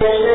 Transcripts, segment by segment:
پہلے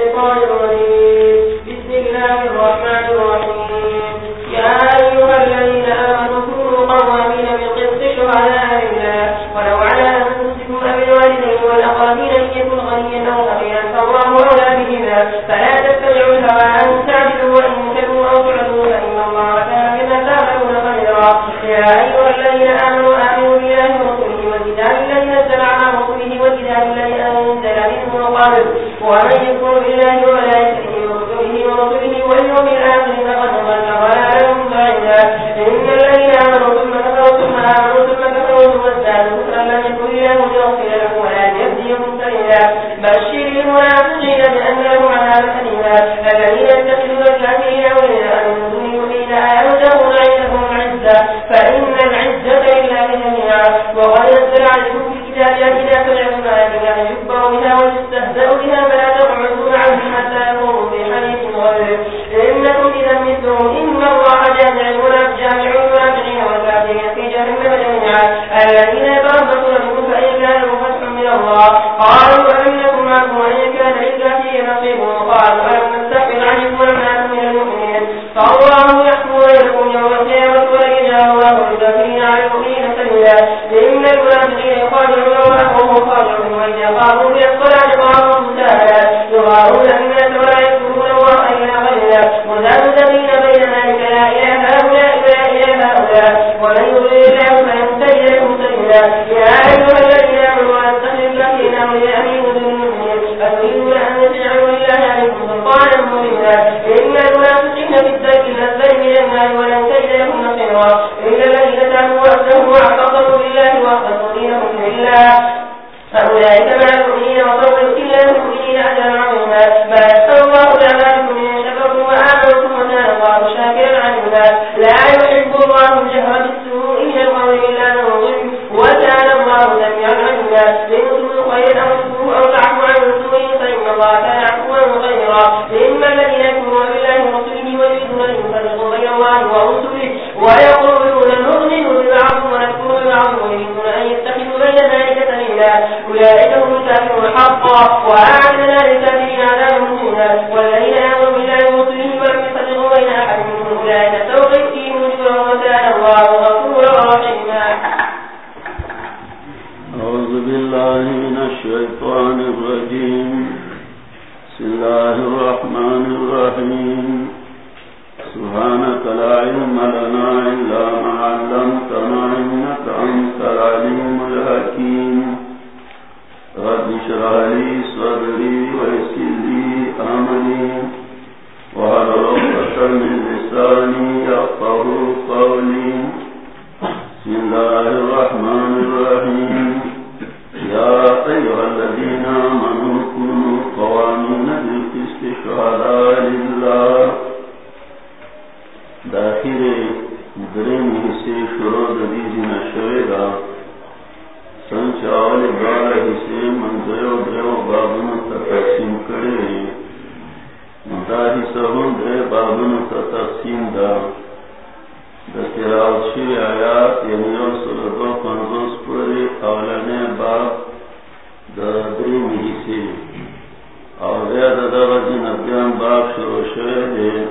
دادا کی دا باپ شروع شوی ہے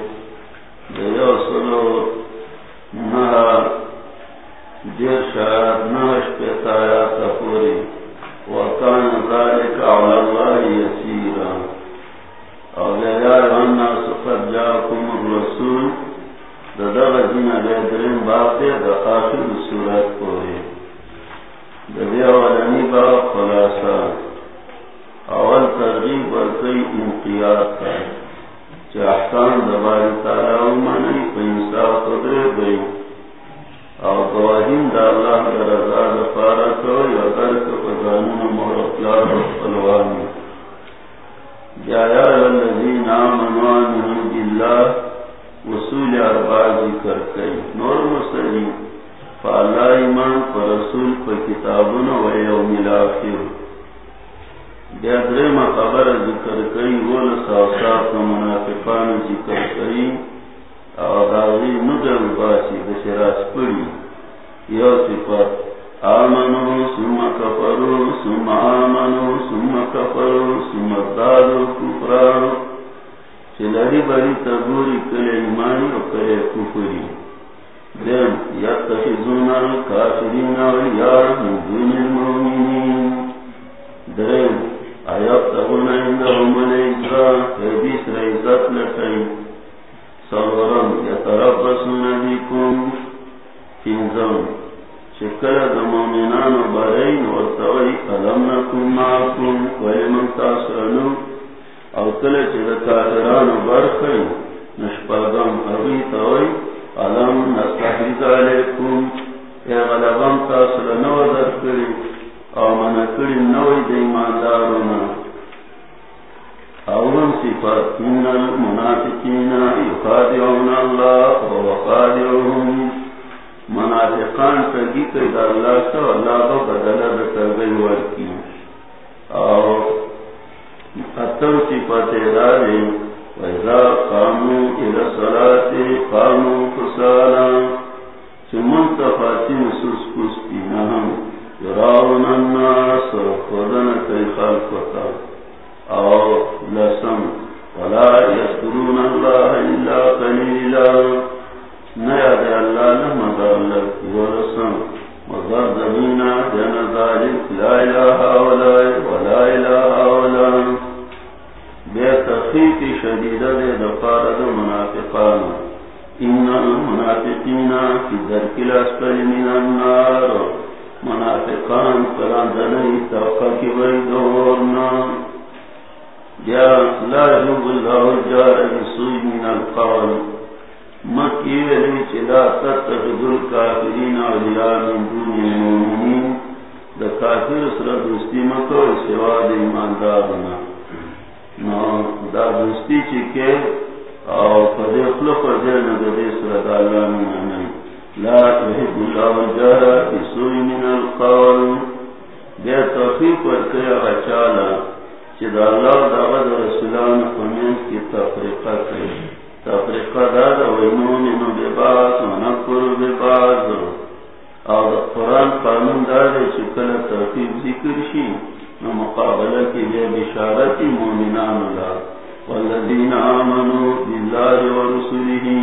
مقابلہ کی لیے بشارت مومنان اللہ والذین آمنوا باللہ ورسوله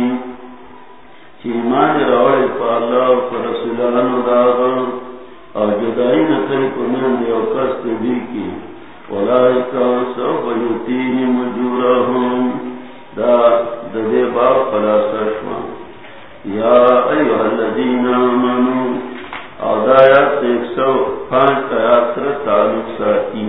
چیمان روڑے پا اللہ و پا رسولان داغا او جدائی نکل کنن دیو کست بھی کی۔ ولائکا سوف یتیہم جورہم دا دے باب فلا سشما یا ایوہ الذین آمنوا۔ ادایات ایک سو پانچ آیات تعلق ساتی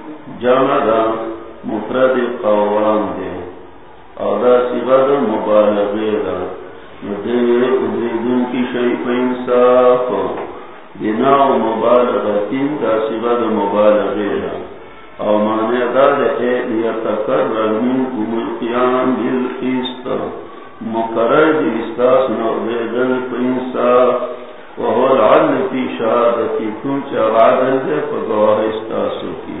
جمع دا مفرد قوام دے. اور دا صغد دا ندے ادریدن کی شیف انصاف. بنا مبالغتین دا صغد مبالغے دا. اور مانے دا دے لیتکرر منکم القیام بالقسط. مقرر دی استاس نو وهو العدل استاسو کی.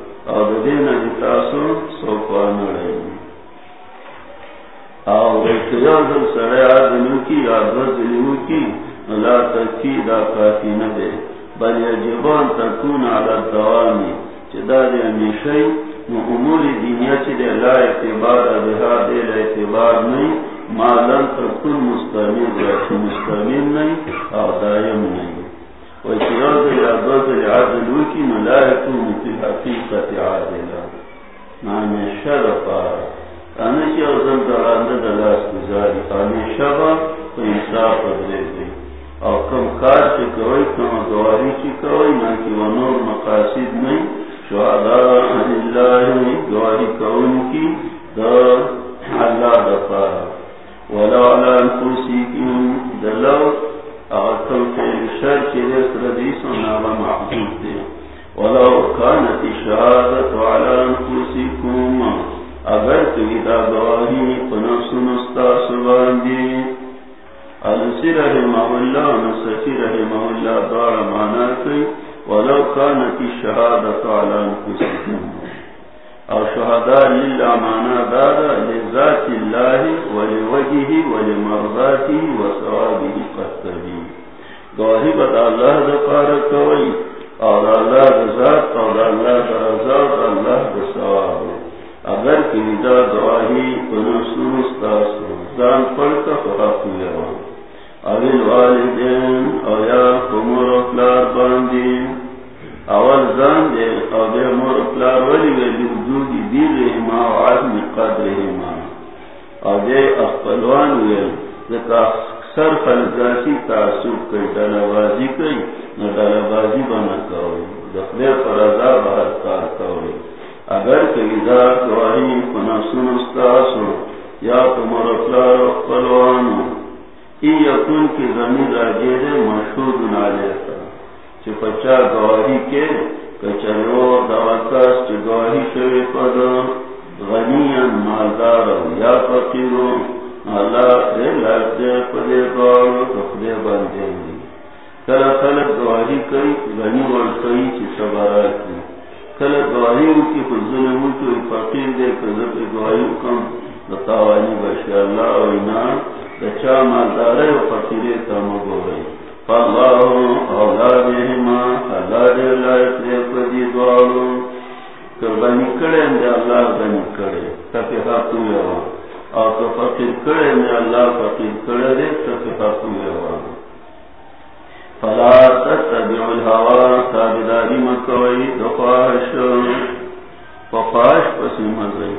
جی او دین اتاسو سوفان رئی او کی کی۔ لا تکی دا کافی بل یجبان دا نو امور لا اعتبار لا اعتبار نہیں ما لن تکن مستمر مستمر نہیں او دائم نہیں وچیاد یادات لعدل وکی نو لا یکون فی حقیقت عادلا نامی شرفا کانشی او دلاس گزاری شبا تو انصاف ادرے گئی اور کم کار سے کوئی کم گواری کی کوئی نہ کہ وہ نور مقاصد نہیں شہداء اللہ گواری کون کی دا اللہ دفارا ولو علا انفسیکم دلو اور کم شر کی ولو کانت شہادت علا انفسیکم اگر کوئی دا گواہی پنفس نستا سبان دی۔ السی رحمہ دار ولو شہداء للہ مانا دادا، لذات اللہ گواہی بدا اللہ دفار کوئی، اور اللہ رضات اور اللہ رضات اللہ دثواب اگر کی دا گواہی پنسوستاسو زان پڑھ کا فراق ہوئے اول والدین او یا کمور اپلار باندین، اول زان دے او دے مور اپلار ولی وی بردودی دیر رحما و عدم قدر رحما او دے اخپلوان وی دکا سر خلقاسی تعصب کئی دلبازی کئی، نو دلبازی بنا کوئی دخلے فرضا بہت کار کوئی اگر کئی دا گواہی پناسون استاسو یا تمور اپلار اخپلوانو ای یکون کی زمین راجے دے مشہود نالیتا چی پچا گواہی کے کچلو دوکاس چی گواہی شوی پد غنیان مالدار یا فقیرو اللہ دے لگ کل گواہی کئی غنی ورکئی چی سبارا کی۔ کل گواہی کی خود کی فقیر دے کذب گواہی کم۔ دتاوانی بشی اللہ و انان دچا مالدار و فقیر تم گو رہی فاللہ اولادہما، اللہ لائق دے پدی دوارو۔ قربانی کرے اللہ بنی کرے تفی حق ہوا اور تو فقیر کرے اندے اللہ فقیر کرے دے تفی حق ہوئے ہوا فلا تتبع الہوا تابداری پسی مزئی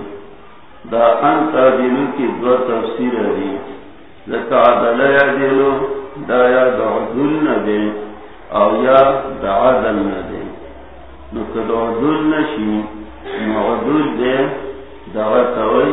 دا انتا دلو کی دو تفسیر دی۔ لکا عدل یا دلو دا یا دا عدل ندے او یا دا عدل ندے نو کدو عدل نشی، نو عدل دے دا غتوی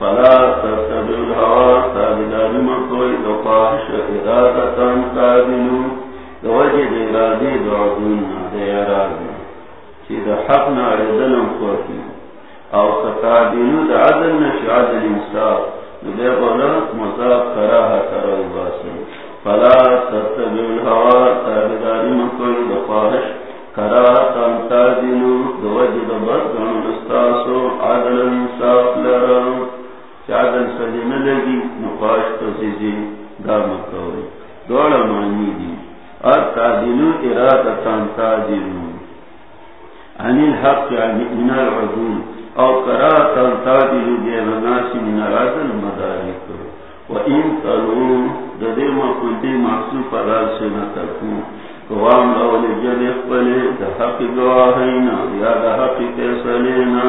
فلا تتبع الهوى تابداری مکوئی دخواہش ارادتا تابلو توجه دی ارادی دو عدولنا دی ارادنا چی دحقنا عدلم خوکی او ستابلو دا عدل نشی عدل انصاف مذاب کراہا کرو باسن فلا تتبع الہوا تابداری مکوئی دخواہش کراہا تنتازلو دوجد بردن نستاسو عدل انصاف لرم چی عدل سلیم لگی نخواہش تزیزی دا مکوئی دوڑا معنی دی۔ ارتادلو ارادہ تنتازلو عن الحق عن من العدول۔ او قرات التادل بين الناس من العدل مدارك وإن تلو ددي ما كنت محسوب راسنا تكون قوام لو لجل اقبل ده حق گواهينا يا ده حق فیصلينا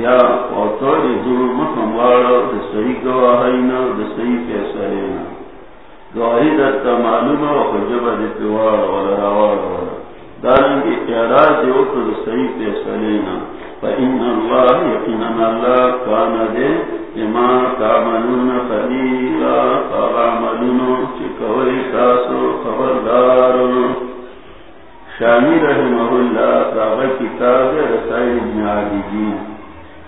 یا اوتور ظلم مخموارا ده صحیح گواهينا ده صحیح فیصلينا گواهی دتا معلومه و خجبه ده پیوارا ولا روارا ولا دارنگی اعراض ده وکر ده صحیح فیصلينا فإن الله يقيننا الله كان دے لما تعملون خبيرا فعملون چکوئی تاسو خبردار شامی رحمه اللہ راغ کتاب رسائل ابن عابدین۔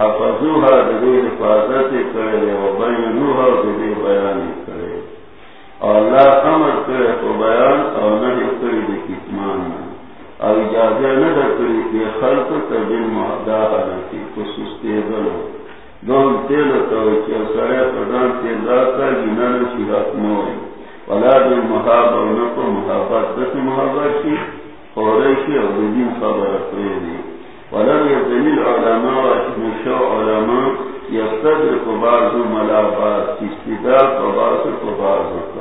حفظوها دے حفاظت کرے و بینوها دے بیان کرے۔ اللہ امر کرے تو بیان اور نہ کرے دے کتمان اور اجازہ نہ کرے کہ خلق تبین محدہ حالتی خصوص تیزلو دون تیل تو چا سڑے پردان تیل راتا جنان شی حق موئی ولا دل محاب اور نکو محابت دس محابت کی خوریشی اور دین خبر اقریدی ولم يزل العلماء واشمشو علماء يستدرك بعض ملابات استدراك وباسط وباسط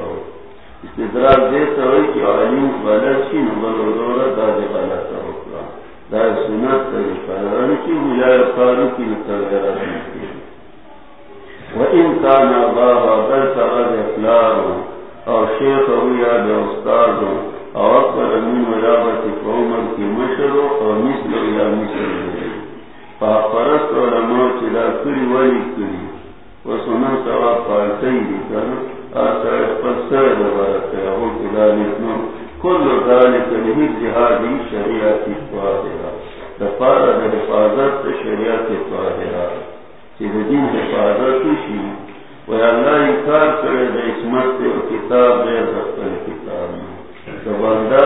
استدراك دیتا ہوئی کہ علم غلط شی نبل ودورا دا دی غلط ہوکلا دا سنت طریقہ رنکی مجای قارو کی نتغیرات نکی وَإِن كَانَ اللَّهَ بَلْ تَغَدْ اِقْلَارُ اور شیخ یا بے استاد اور امین ولابت قومر کی اور مثل یا مثل چلا کری کری سنا سوا کر آسر ہے نو کل ذالک لہی جہادی شریعتی طاہرہ در حفاظت شریعت طاہرہ دین حفاظت اللہ انکار کرے دے اسمت کتاب دے بندہ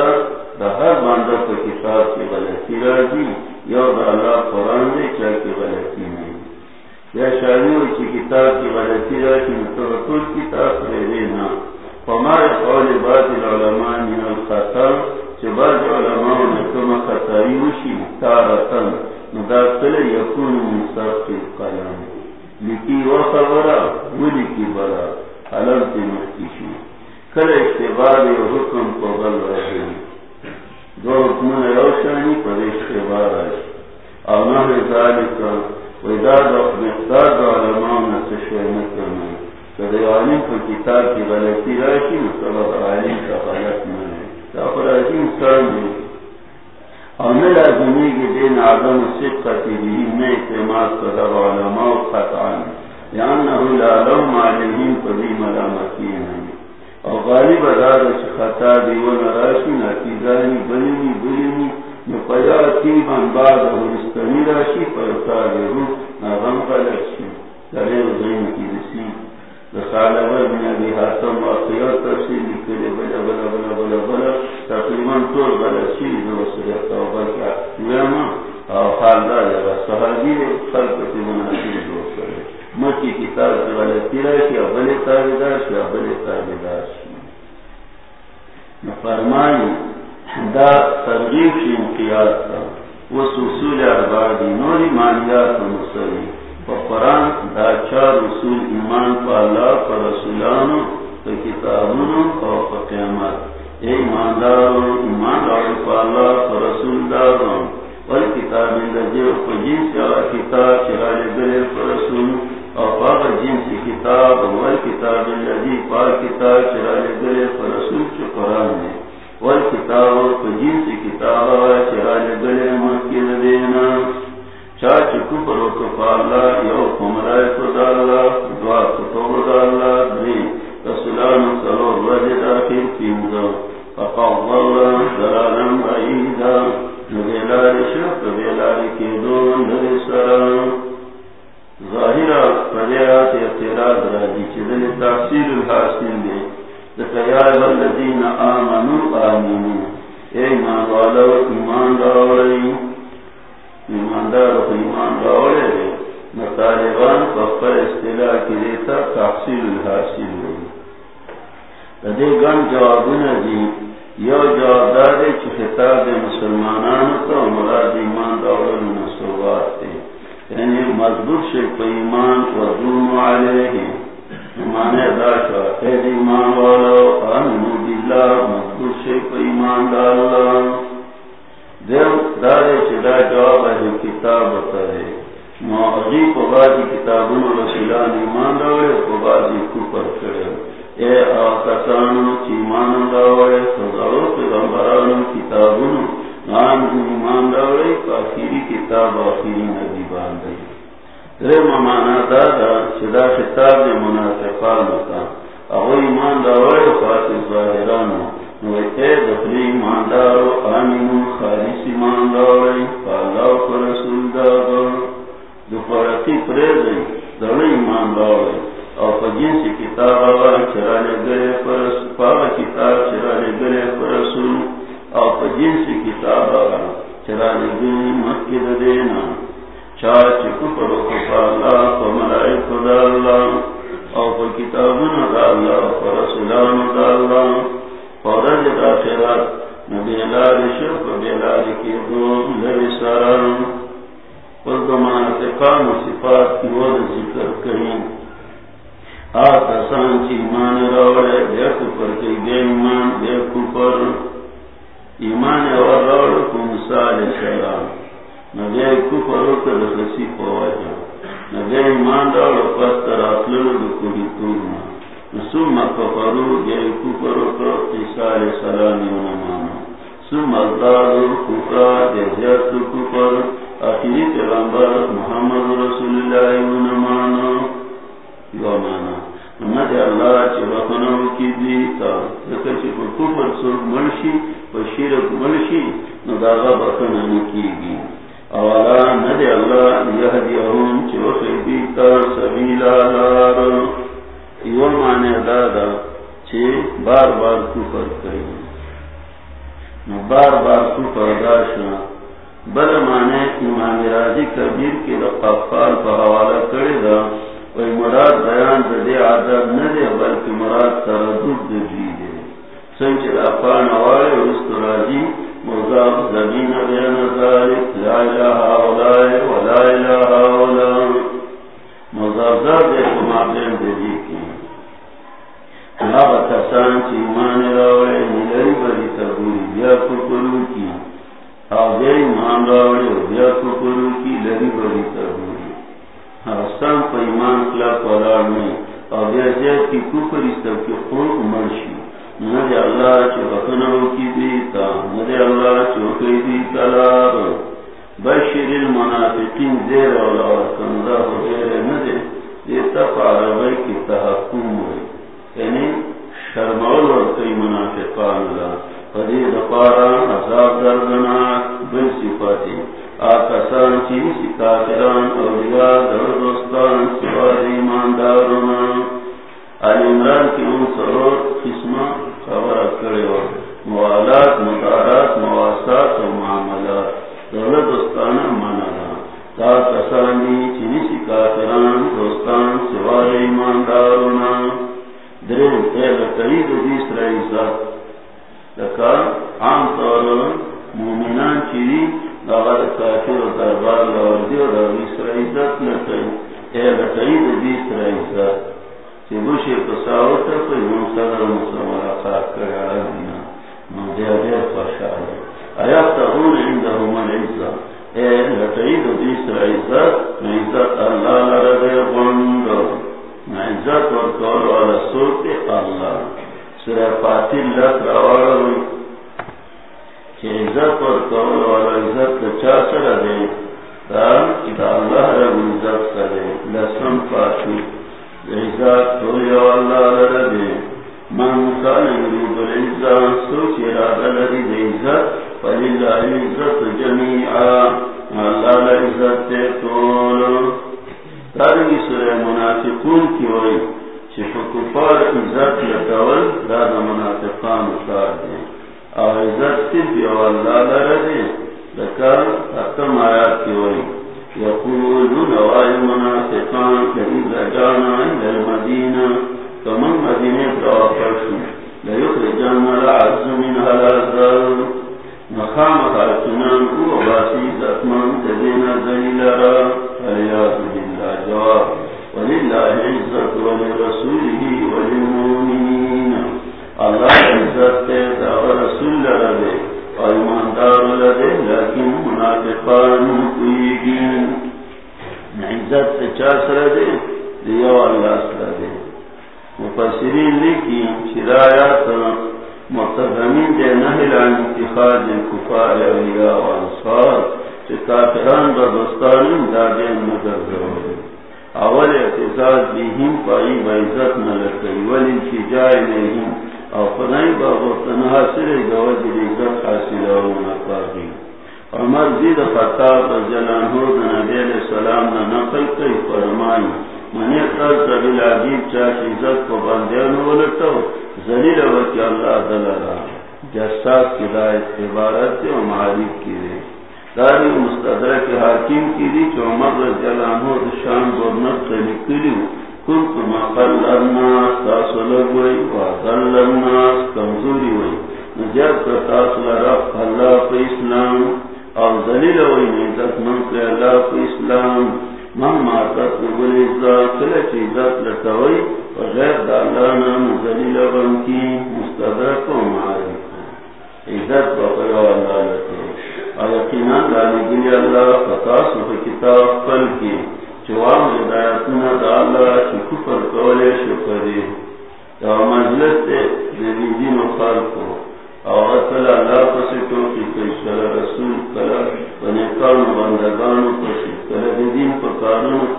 ہر کو کتاب کی غلطی راجی یا اللہ قرآن کی غلطی یا شاہی ہوئی کتاب کی غلطی راجی مطلطول کتاب قول بعض العلماء من الخطا بعض علماء نے خطائی وشی تارتن مداخل قلم لکی و خبرا و لکی برا حلال مخیشی کل اشتبار یو حکم کو غل رہی دو حکمون روشانی پر اشتبار آش او نحر ذالکا کتاب کی غلطی راشی مطلب علم کا غلط نہیں تا پر عظیم اور میرا دنیا کے دین آدم صدق کا بھی میں اعتماد کر علماء خطان۔ یعنی لعلم ملامتی نہیں اور غالب ادار خطا دی، و نراشی نتیزانی بلینی بلینی نپیا تیبان بعد ورستنی راشی پر تاری روح نغم قلقشی کرے و زین کی رسی. رسالہ ابن ابی حاتم واقعات تفسیر لکھلے بلا بلا بلا بلا بلا، تقریباً طور بلا شیر دو سریع توبہ کیا ویاما او حال دا جگہ صحابی، خلق تی مناسب دو مکی کتاب کی غلطی راشی ابلی تابدار شی ابلی تابدار شی فرمائی، دا ترغیب شی انقیاد تا وہ سوسول اربار دی نوری مانیات و مصری قرآن دا چار رسول ایمان پا اللہ، پا رسولانو، پا کتابونو اور پا قیامت۔ اے ایماندارو، ایمان دارو پا اللہ، پا رسول دارو والکتاب اللذی پا جنس یا کتاب چرال گلے پا رسول۔ اور پا کتاب والکتاب اللذی کتاب چرال گلے پا رسول چو قرآن دے کتاب چرال گلے مکی دینا چاچ کفر و یو کمرائے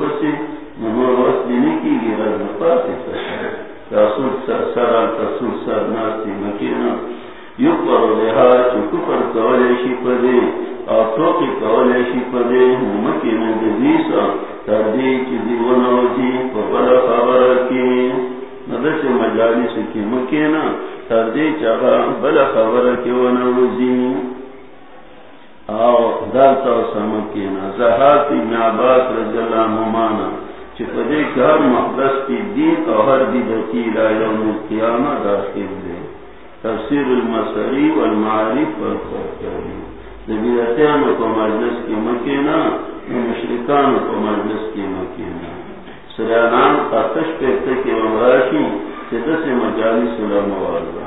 بچی دے المسری کو مجلس کی مکینہ مشرکانو کو مجلس کی مکینہ سریانان قطش پیتے کی ممراشی چیدہ سے مجالی سلام والدہ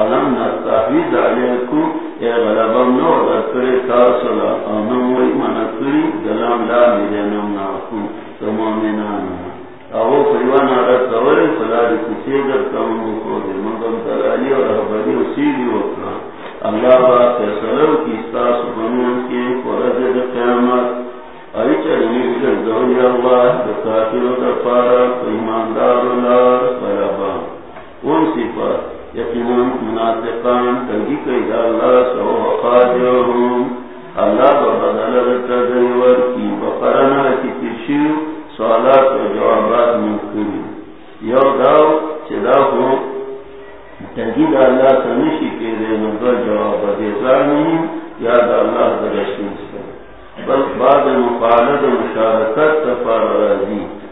علم نستحید علیکم اے غلبم نو غرکر تاسولا آمم وی منکری دلام لا ملینم ناکم تمامنان اگو پیوان آرد توری صلاح کسی در تمام خودی مگم تلالی و رہبری و سیدی وکنا اللہ با فیصلو کی استاس بنون کے قرد قیامت. ایماندار یقیناً منافقان تنگی کا دا اللہ سو وقاجرهم اللہ ببدل رتدن ورکی بقرنا کی تشیو سوالات و جوابات ممکنی یو داو چه دا تنگی دا اللہ سنشی کے دے نبا جواب دیزانیم یا دا اللہ درشن سن. بل بعد مقالد مشارکت تفار رازیم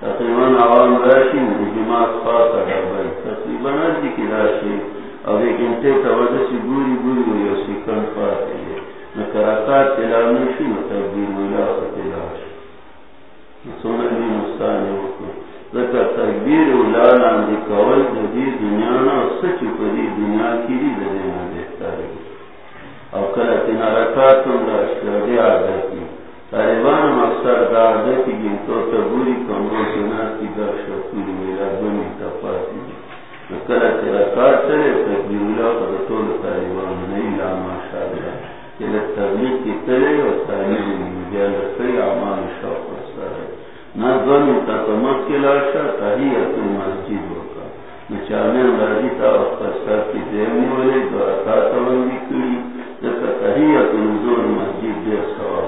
تقریباً عوام راشی دماغ پاس آیا جی کی راشی. اور ایک انٹے توجہ سے گوری گوری ہوئی اور سیکن پاس ہے. نہ کراکات تلانے شی نہ مطلب تبدیل ملا اور تلاش سونا جی مستان ہے لکا تکبیر اولان آن دی کول دی دنیا نا سچ پری دنیا کی دی دنیا دیکھتا رہی اور کلا تین رکاتم راشی دی آدھا کی طالبان مقصد دار دے کہ یہ تو تبوری کمروں سے کی در شکوری میرا دونی کا پاتی. تیرا کار چلے تبدیل اللہ پر طول طالبان نہیں لا ماشاء اللہ کہ تبلیغ کی تلے اور تعلیم مجال کئی اعمال شوق رستا نہ دونی کا کمک کے لاشا تحییت مسجد ہوگا نہ چاہنے راجی اس کا سر کی دیوی والے دو رکھا تبندی کری جیسا تحییت الزور مسجد دے سواب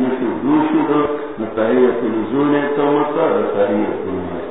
نشو دوشو دو نتاریت نزول تومتا نتاریت نمائی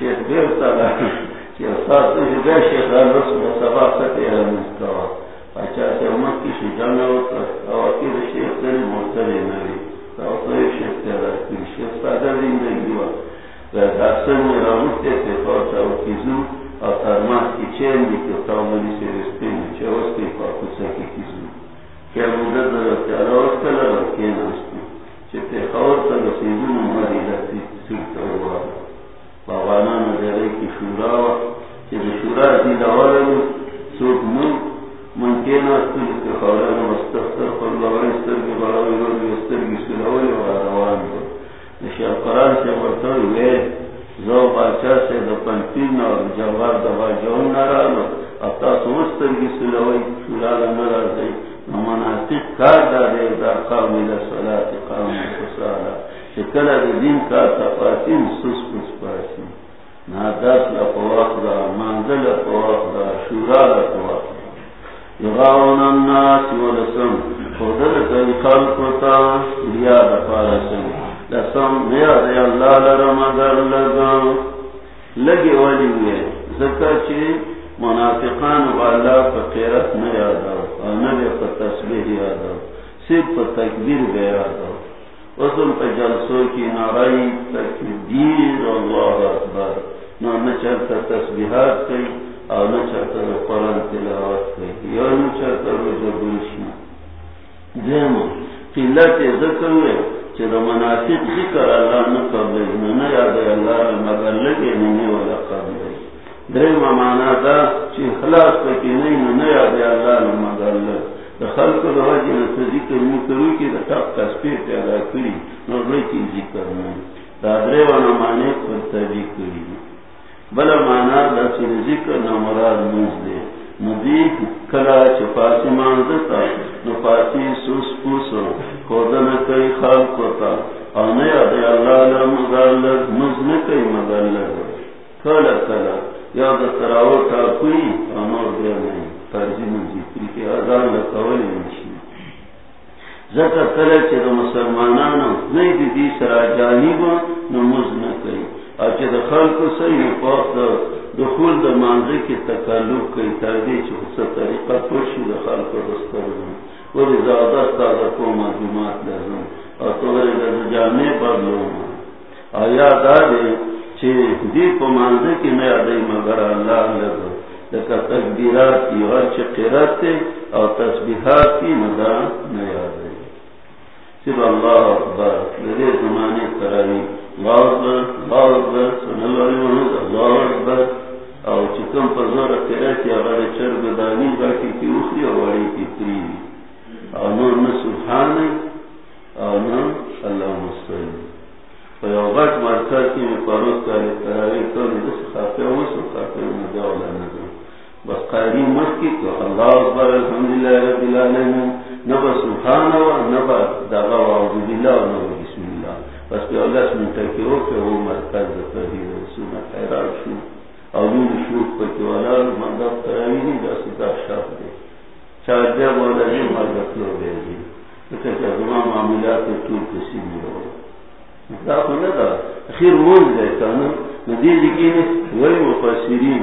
شیخ بیر تالا شیخ ساتھ جگہ شیخ رسم سبا سکے ہے مسترو باچا سے امت کی شجانا ہوتا اواکیر شیخ تیر مرتبی نوی تو شیخ تیرا کری شیخ سادہ زندگی وا دارسن میں رامستے تھے فورتا و کیزو اور ترماس کی چین دی کہ تاولی سے رستے میں چوس کے پاکوسا کی کیزو کیا مدد رکھتے اروس کلا رکھے ناستے چتے خور تا رسیدون ماری لکتی سکتا ہوا۔ باوانا نظرے کی شورا وا چتے شورا دی دوارا سوک نو من کے ناستے لکتے خورا مستفتر پر لوری ستر کے بڑاوی روی ستر کی سلوی و روان دو نشیل قرآن سے ورطوی وے زو باچا سے دا پنتین اور جوار دوا جون نرالو اتا سمستر کی سلوی شورا لنرال دی مناسب کار دا دارے دا قوم الى صلاة قوم خسارا شکل دین کا تفاسین سس پس پاسی ناداس لپواق دا منزل لپواق دا شورا لپواق دا یغاون الناس کئی ریا لسم دی اللہ ہوئے ذکر چی منافقان والا پا قیرت نیادا اور نبی پا تسبیح یادا صرف پا تکبیر یادا وصل پا جلسو کی نارائی تکبیر اللہ اکبر نو نچرتا تسبیحات کئی اور نہ نچرتا قرآن تلاوات کئی یا نچرتا رجا بلشی دیما قلت ذکر ہوئے چرا منافق ذکر اللہ نقبل. نو نیاد اللہ مگر لگے نمی والا قبل. درم مانا دا چی خلاص پکی نہیں نو نیا دی اللہ نمگر لگ دا خلق دا حجی نتا ذکر مکرو کی دا تاق تسپیر پیدا کری نو کی ذکر نہیں دا درم مانے کرتا ذکری بلا مانا دا چی ذکر نمراد موز دے۔ ندی کلا چی پاسی مانزتا سوس پوسو۔ کودن کئی خلق تا۔ او نیا دی اللہ نمگر لگ موز نکئی مگر لگ کلا کلا یا دا تراو تا کوئی آنور دیا نہیں۔ ترجی جی۔ منزی کری که سرا جانیبا نموز نکئی دخول دا منزی که تکلوب کئی تردی چه خصا طریقه پرشی دا خلقو دستر دن ولی زادست دا کو مجموعات لازم. او تو ولی دا جامع پر لوم. آیا دا دی دی کو مانزے کی نیا دئی مگر اللہ لگو. لکا تکبیرات کی اور چقیرات تے اور تسبیحات کی مدہ نیا دئی صرف اللہ اکبر لدے زمانے کرائی اللہ اکبر اللہ اکبر صلی اللہ علیہ وسلم اللہ اکبر۔ اور چکم پر زور اگر چرگ دانی کی اخری اور وڑی کی اور نور سبحان اور اللہ مرکز کی میں سو نظر۔ بس قائری مکی تو اللہ اکبر، الحمدللہ رب العالمین نبا سبحان و نبا دعا و عوض باللہ و نبا بسم اللہ. بس پہ اللہ سمتا کہ وہ کہ وہ مرکز دتا ہی رسولہ خیرات شو. اولین شوق پکی والا مندب کراوی نہیں جا ستا شاپ دے. چار جب والا جی مرگت لو بے جی. کہ چاہتا معاملات تو کسی نہیں ہو. مطلب دا خیر مول دے کنا ندی لگی وی مفسرین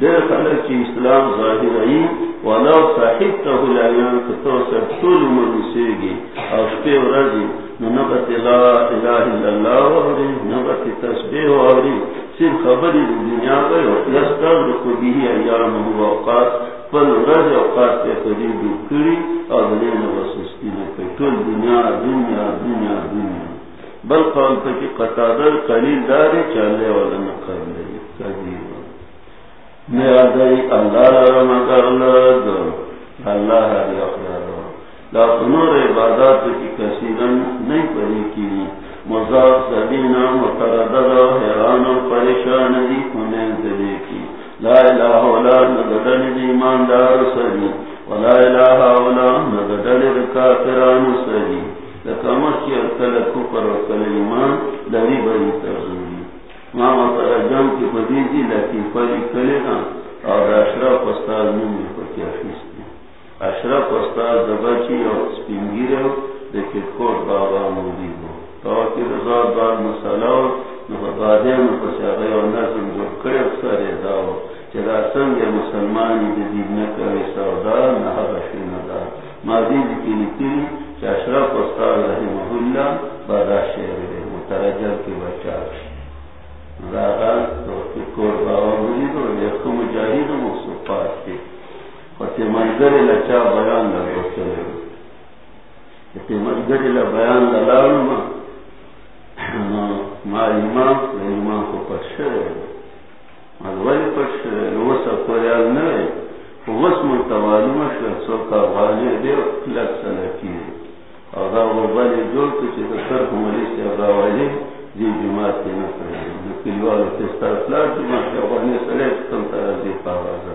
دیر خلق چی اسلام ظاہر ای ولو صاحبته الایان کتو سب طول مرسے گی او شپے و رضی نبت لا الہ الا اللہ واری نبت تسبیح واری صرف خبری دنیا گئی گئے یستغرق بیہی ایام و اوقات پل رض اوقات پہ قریب کری، اور دلین وسستی نکے طول دنیا دنیا دنیا دنیا۔ بل قول پہ کی قطادر قلیل داری چالے والا نقر لئی قدیر میرا اللہ مگر اللہ ہری لا عبادات کی کثیرن نہیں پڑی کی۔ متردد، حیران و پریشان دی دلے کی۔ لا الہ ولا نددن دی ایماندار سری۔ ولا الہ ولا نددن کافران سری۔ کی ارکل کفر و کل ایمان، لری بری تغییر ماما کی بدیزی لکی نا اور اشرف استاد اشرف استاد دبچی اور دیکھے بابا مولی ہو. رضا بار میں اور نظم جو داو چرا سنگ مسلمانی جدید نکوی سودا نحا بشی ندا مادیزی کی اشرف استاد رحمہ اللہ مترجم کی مجھے لچا بیان لگو کو پشر ولی وہ سب اور وہ بلی جو کچھ سر ہماری سے غالی جی جماعت کے نہ کرے کلیوال کے ساتھ پلاٹ جماعت کے افغانی سڑے کم طرح دی پاوازا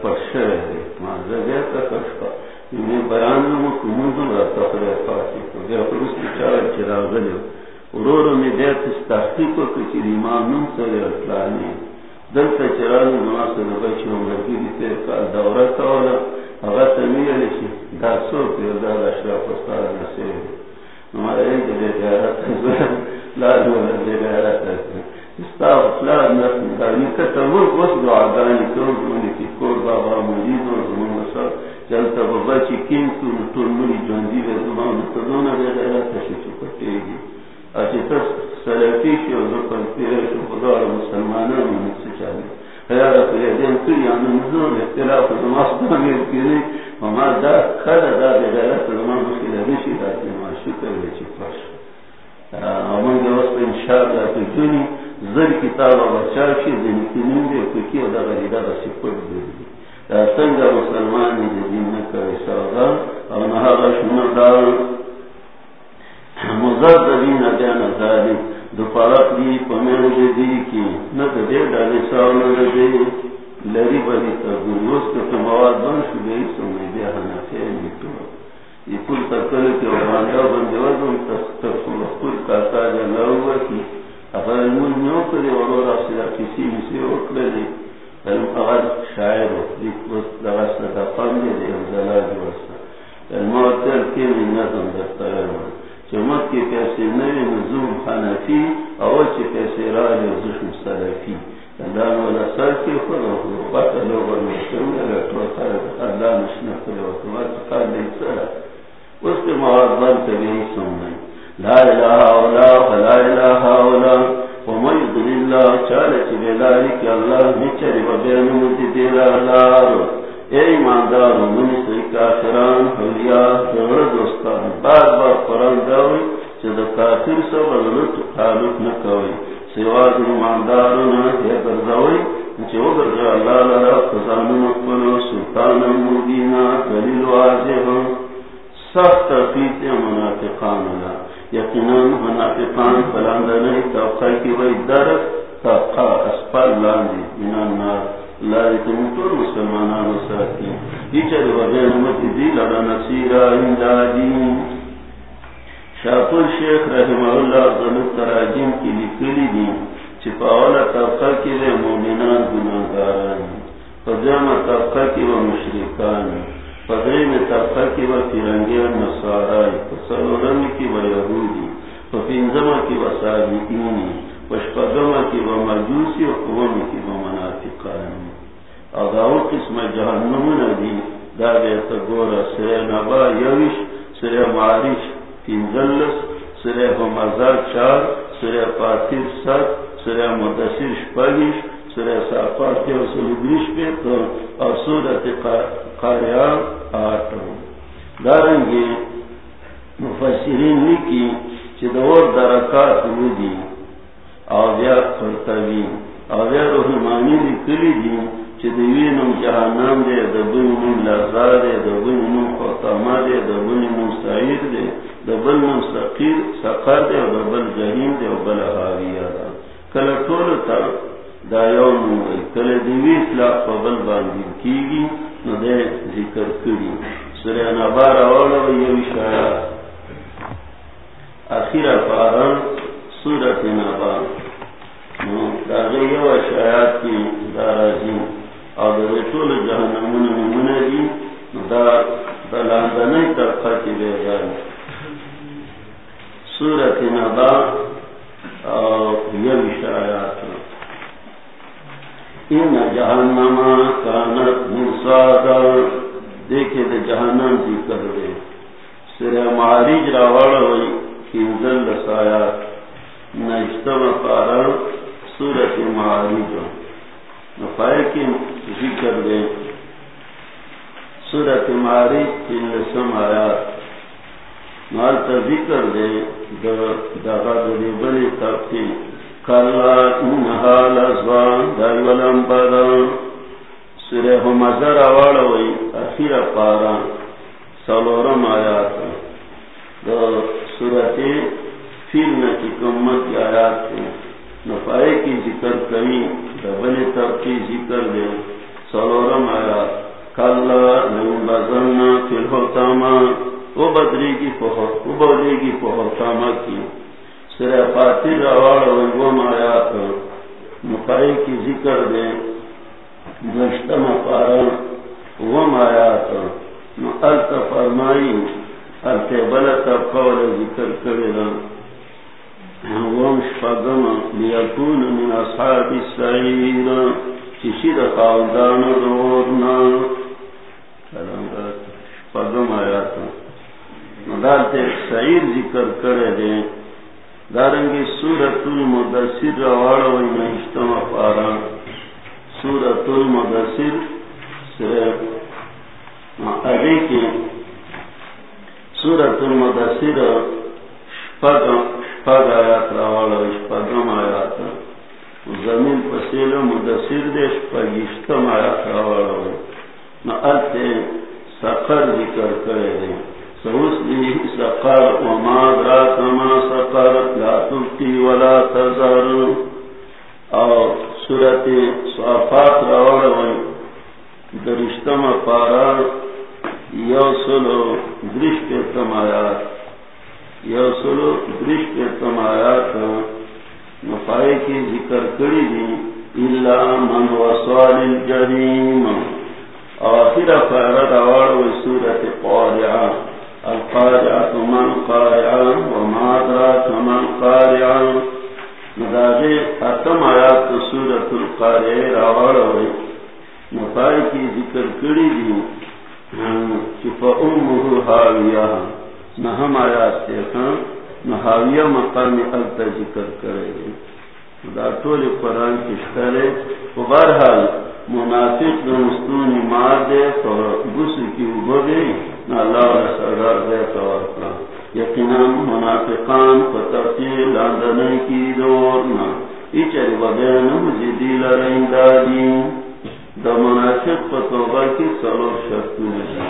پرشر ہے۔ مازا گیا تا کشکا انہیں بیان میں وہ نمو کموندن را تخرے پاسی کو گیا پر اس کی چارہ چراغ گلے ارورو میں دیت اس تحقیق کو کچھ ایمان نم سرے اطلاعی دل تا چراغ نماسا نبچی ہم لگی دیتے کار دورہ تاولا اگر تمیل لیشی دا سو پیر دا اشراف استار نسے ہمارے ایک دلے جارت ہے۔ لا دون الجلالات استغفر الناس دعني شکر ویچی پرش امن کے وقت انشاءاللہ تو جنی زر کتاب و بچا شی دن کنین دے ککی و دا غریدہ دا سپر دے دی دا سنگا مسلمانی دے دین نکر ساغا او نها مزاد دین دیان ازالی دو پارک دی پمین دے دی کی. نکر دے ڈالی ساونا دے لری بری تبویوز کتا مواد بن شو گئی سمی دے یہ کل تکل کے ورانیا بندے وزن ترسول خود کاتا جانا ہوا کی اگر المون نیو کرے ورور افسر کسی مسی وکلے دی علم اگر شاعر ہو دیکھ وست لغا ستا پاندے دی امزالا دی وستا کے نظم دستا ہے۔ چمت کے پیسے نوی نظوم حنفی اول چی پیسے رالی وزش مستلفی یعنی اللہ والا سر کے خود و باتا لوگر مشکل تو خرد اللہ مشنہ کرے وقت وقت قال لیت سرہ اس کے مواد بند کبھی سننے لا الہ اولا فلا الہ اولا ومن يضل الله تعالى بذلك الله نچر وبين مدد الله اے ایماندار منی سی کافران حلیاء دور دوستان بعد بعد قرآن داوی چه دا کافر سا بغلط تعلق نکوی سوا سواد ایماندارون یا گردوی چه او گرد اللہ لرا قزانون اقبلو سلطان مبینا دلیل واضح سخت فیت منافقان لا یقینا منافقان فلاندنی طبقہ کی وی درد طبقہ اسپال لاندی من النار لاری تمتور مسلمانان و ساکی ایچر وغیر امتی دی لڑا نصیرہ اندادین شاپل شیخ رحمہ اللہ ظلط تراجیم کی لکلی دی. چپاولا طبقہ کی لیے مومنان گناہگاران. فجامع طبقہ کی و مشرکان. فدرین طبقہ کی و فرنگی و نصارائی فسلورم کی و یہودی فپینزم کی و صابتینی پشپگم کی و مجوسی، و قوم کی و منافقانی۔ اغاو قسم جہنم ندی، دا بیتا گورا، سرے نبا یوش سرے معارش تینزلس سرے همزار چار، سرے پاتیر ست سرے مدسیر شپگیش سرے صافات کے اصول وصول گریش پیتا اور سورت قاریان آٹو دارنگی مفسرین لکی چی دور درکات ودی آویات فرطوی آویات روحمانی لکلی دی چی دوینم جہانام دے، دبن من لازار دے، دبن من خوطاما دے، دبن من سعیر دے، دبن من سقیر، سقر دے، دبن جہیم دے، دبن حاویہ دا کل طول تا دا یوم موئی کل دیوی اطلاق فبل باندی کی گی نو دے ذکر کری سرے نبار اولا و یوی شاید اخیر پارن سورت نبار نو دا غیو شاید کی دارازی اور رسول جہنمون ممن دی دا دلاندنی طرفہ کی بے غیر سورت نبا یہ شایات ان جہنم کانت مرسادا دیکھے دے جہنم ذکر دے سر معارج راوڑ ہوئی کنزل رسایات نجتم پارا سورت معارج نفائے کی ذکر دے۔ سورت ماری تین لسم آیات مال تا ذکر دے دغا دے بلی تبتی بدا پارا سالورم آیات دا سورت فیل کمت کی آیات تے نفائے کی ذکر تب کی ذکر دے سلورم آیا کلا نبزن فی بدری کی پہت او بدری کی پہتاما کی سر فاتر کی ذکر دے۔ دشتم پارا وم آیا الت فرمائی، الت بلت قول ذکر کرے ومشفقم ليكون من أصحاب السعير دورنا۔ مدالت ذکر کرے دے۔ دارنگی سورت المدسر روار و نشتم پارا. سورت المدسر ارے کی سورت المدسر فقم شپگ آیات راوالا شپگم آیات. زمین پسیل مدسیر دے شپگشتم آیات راوالا نا التے سقر ذکر کرے دے. سوس سقر وما دراک ما سقر لا تبتی ولا تذر اور سورت صافات راوالا درشتم پارا یوسلو درشتم آیات یو سلو درش تمایات نفائے کی ذکر کری دی اللہ من وصال الجحیم۔ آخر فارد آوار و سورت قارعا القارعات من قارعا وما دراک من قارعا مداغی اتم آیات سورت القارع آوار و نفائے کی ذکر کری دی چفا امه حاویہ. نہ ہم آیات سے ہاں، نہاویہ مقام الت ذکر کرے. دا ٹول قرآن کی شکرے بہرحال منافق مستونی مار دے تو گس کی ابو دے نہ اللہ سردار دے تو یقینا منافقان پترتی لاندنے کی دور نہ ایچر بدین مجدی لرین دادی دا منافق پتوبہ کی سلور شرطو نجی.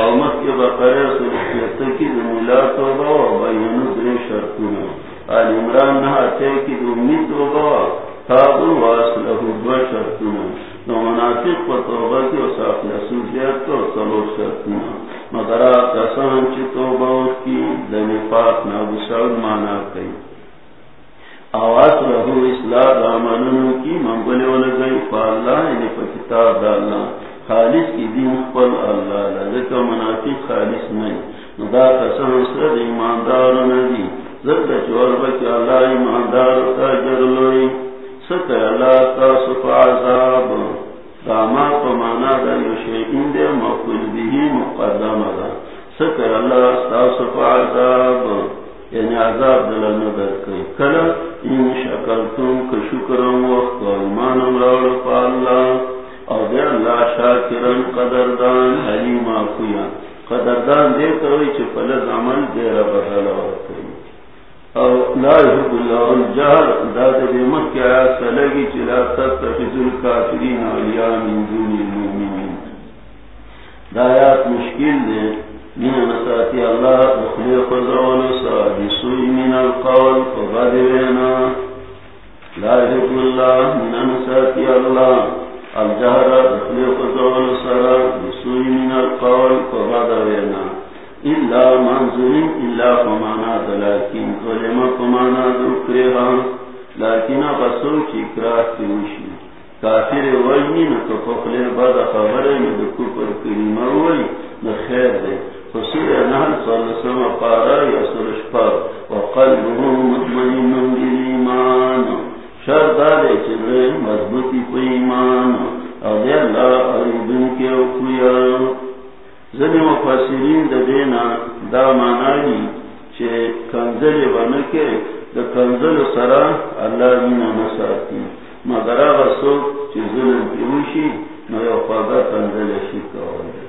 آمد کے بقرے سلسیت کی دملا توبہ و بین در شرطو نجی. آل عمران نہاتے کی دمی توبہ تابو واسلہ دو شرطو نجی. نو منافق پر توبہ کی و صاف نسوزیت کو سلو شرطنا مگر آت اسان چی توبہ کی دنی پاک نابو سعود مانا کئی. آواز رہو اصلاح دامننو کی منگلے ولگئی پا اللہ یعنی پا کتاب دالنا خالص کی دین پل اللہ لذکر منافق خالص نہیں. نو دا قسم سرد ایماندار ندی. زرد چور بکی اللہ ایماندار تا جرلوئی. سکر اللہ کا سفا عذاب داما تو دا دے مقبول بھی مقدم دا سکر اللہ سفا عذاب. یعنی عذاب دلن در کئی ان کشکرم وقت ایمانم راول پا اللہ او دے اللہ شاکرن قدردان قدردان دے کوئی چھ عمل دے رب حلوہ کئی او لا يحب الله الجهر. ذات بمك يا سلغي لا تتخذ الكافرين اولياء من دون المؤمنين دایات مشکل دے من مساتی اللہ دخلی خضرون سادی سوئی من القول. فغدوینا لا يحب الله من مساتی اللہ الجهر دخلی خضرون سادی سوئی من القول فغدوینا الا منظور الا فمانا دلاکین ظلم فمانا ذکرها لیکن بسو چی کراہ کیوشی کافر وجنی نکو فخلر بعد خبره ندکو پر کریمه وی نخیر دے فسور نحل صلی اللہ علیہ وسلم پارا یا سرش پار وقلبه مطمئن بالایمان شر دارے چلے مضبوطی پا ایمان او دے اللہ عریبن کے اکویا زنی مفاسرین دا دینا دا مانایی چه کنزل بنکے دا کنزل سرا اللہ مینا نساتی مگر آغا سوک چه ظلم پیوشی نو یو خوادا کنزل شکاولی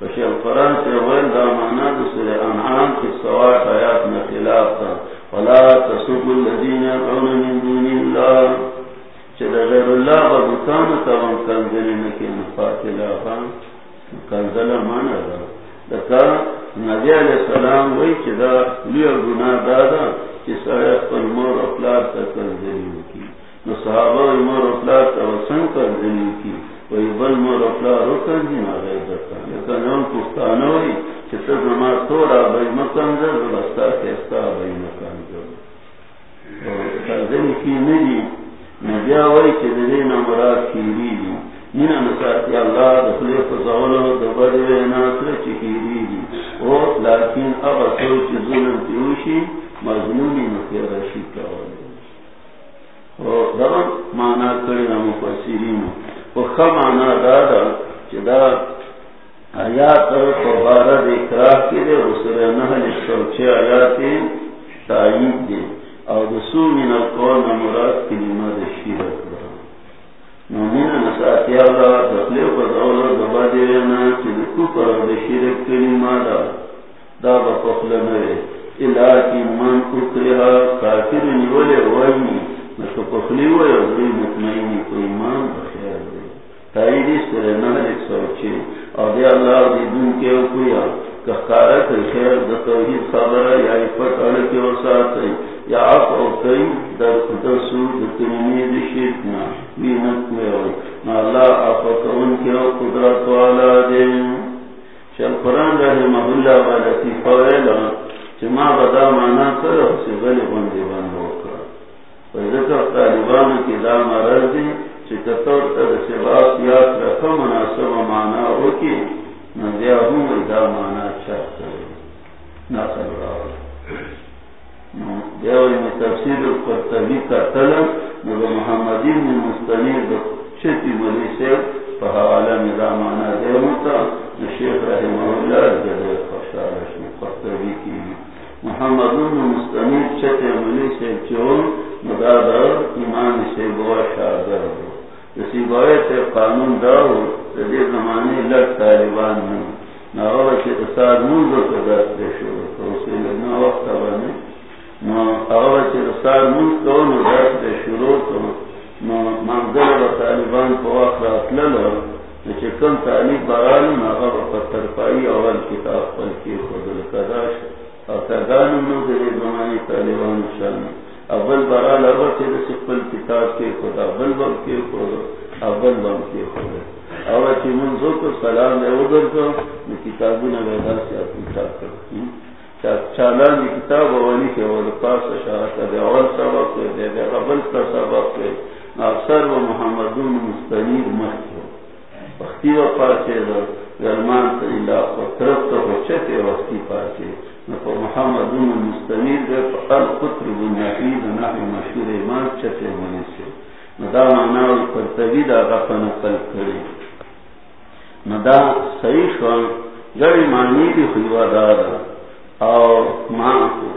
فشی القرآن سے ویل دا مانا دا سر انعام کی سوات آیات نخلاف دا ولا تسوب اللذین یقعون من دون اللہ چه دا غیر اللہ ببتان تاون کنزل نکی نفاتلا خان کنزل مانا دا دکا نبی علیہ السلام وی چی دا لیا گناہ دادا چی سارے پر مور اپلار تا کنزلی کی نو صحابہ وی مور اپلار تا وسن کنزلی کی وی بل مور اپلار رو کنزی نا غیر دکا لیکن اون پختانا وی چی تا زمان تورا بای مکنزل بستا کستا کی ضرورت کے خدا اول بم کے خود اول بم کے خود اور چی منزو کو سلام دے ادھر کو کتابی نہ ویدا سے اپنی کتاب کر چالان دی کتاب اولی کے وہ پاس اشارہ کر دے اول سبق کے دے دے قبل کا سبق کے اکثر و محمدون مستنیر محکو وقتی و پاسے دو گرمان تا اللہ کو طرف تو بچتے وقتی پاسے نفو محمدون مستنیر دے فقل قطر بنیافید نحو مشہور ایمان چتے منی سے. ندا مانا پر تبید آقا پنقل کرے. ندا صحیح شوان گڑی معنی بھی خیوہ دارا اور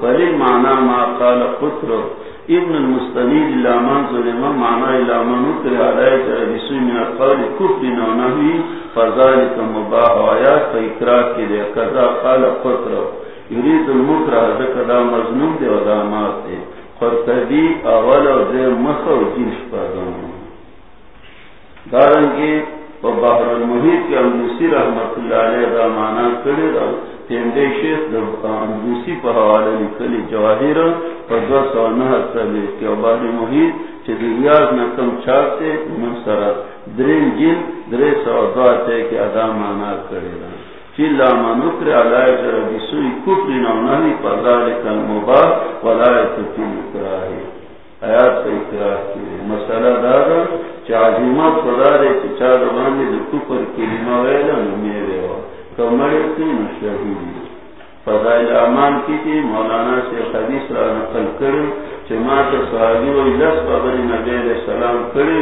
پلی مانا ما قال قطر. ابن المستنید الامان ظلمان مانا الامان اکر عدائی تر بسوی من اقال کفر نونہی فضالک مباح آیات فا اکرار کی دے کذا قال قطر. یرید المکر حضر دا مضمون دے و دامات دے قرطبی اول و دے مخو جنش پردان دارنگی بحر المحیط کے اندوسی رحمت اللہ علیہ دا مانا کرے دا تیندے شیخ دا اندوسی پا حوالے لکلی جواہر پا دو سو نہر سبی کے بحر محیط چی دیاز نکم چاکتے من سرا درین جن درے سو دوارتے کے ادا مانا کرے دا چی لاما آیات پہ اقرار مسئلہ دادا چاہیمت خدا کلمہ ویلا کمڑے کی نشہیدی فضائل امان کی تھی، مولانا سے حدیث را نقل کرے چمات صحابی و لس نبی علیہ السلام کرے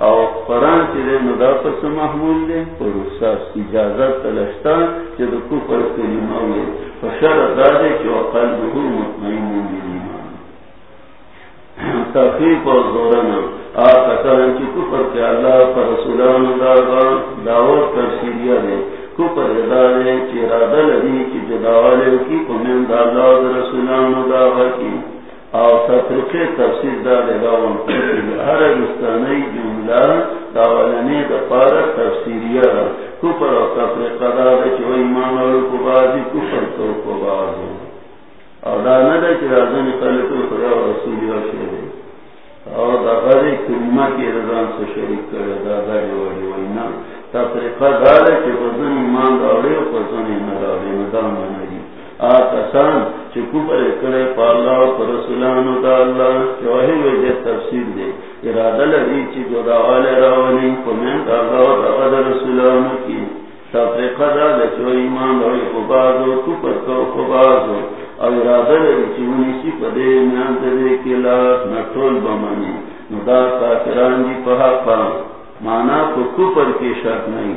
شہید مرشی اور قرآن چلے مدافع سے محمول دے اور اس اجازت تلشتا کہ دکو پر کلمہ ہوئے فشر ادا ہے کہ وہ قلب مطمئن بالایمان تحقیق اور زورنا آتا آکتان کی کفر کے اللہ پر رسولان داغان دعوت کر سیریا دے۔ کفر ادا دے چی رادہ لدی چی جداوالے کی کمین دا اللہ رسولان داغا کی۔ آو تفرقی تفسیر دا دے داوان ہر مستانی جملہ داوالنے دا پارا تفسیریا کفر و تفرق دا دے چی و ایمان اور کبازی کفر تو کبازی اور دانا دا چی رازن خلقو خدا و رسولی و شہر اور دغری کلمہ کی رضان سے شریک کرده دا کرے دغری وڑی وینا تفریقہ دارے کہ فضن ایمان دارے و فضن ایمان دارے ندام بنائی آتسان چی کپر کرے پا پر رسولان دا اللہ چوہی وجہ تفسیر دے. ارادہ لگی چی جو راونی، کمین دا اللہ و رسولان کی. تفریقہ چو ایمان کو او ارادہ لگی چی ونیسی پدے میان دے نٹول بمانی ندا کافران دی پہا پا. مانا کو کپر کی شک نہیں.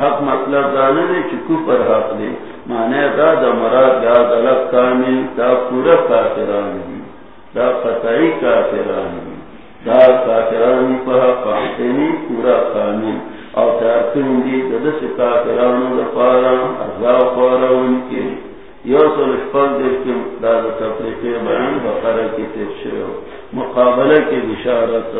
حق مطلب دانے دے چی کپر حق دے. مانا دا دا مراد دا دلق کامل دا پورا کافران دی دا قطعی کافران دی دا کافران دی پا تینی پورا کامل او تارکن دی دا دس کافرانو دا پارا، ازا پارا ان کے یو سل شپل دیش کے داد تفریقی بیان بقرہ کی تیشو مقابلہ کی بشارت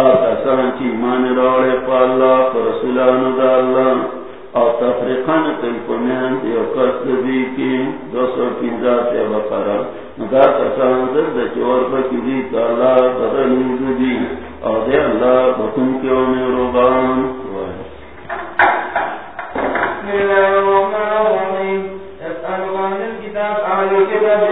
آت اسان کی ایمان روڑے پا اللہ، پا رسولان دا اللہ۔ او تفریقان کئی پمیان دیو قصد دی کی دو سو پینزات بقرہ۔ مدات اسان زد چور بکی دی تا اللہ بدل دی۔ او دے اللہ بکن کیوں نے روبان۔ بسم اللہ الرحمن الرحیم۔ يسألك عن الكتاب أهل الكتاب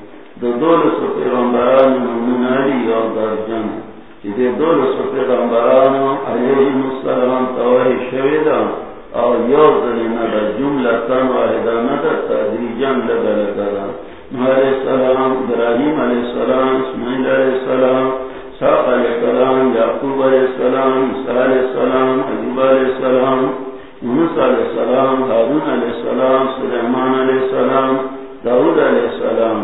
دو دول سو پیغمبران اور جملہ تن واحدانا دا تدریجن لگا علیہ السلام ابراہیم علیہ السلام صاحب علیہ السلام یعقوب علیہ السلام عیسیٰ علیہ السلام علیہ السلام موسیٰ علیہ السلام ہارون علیہ السلام سلیمان علیہ السلام داود علیہ السلام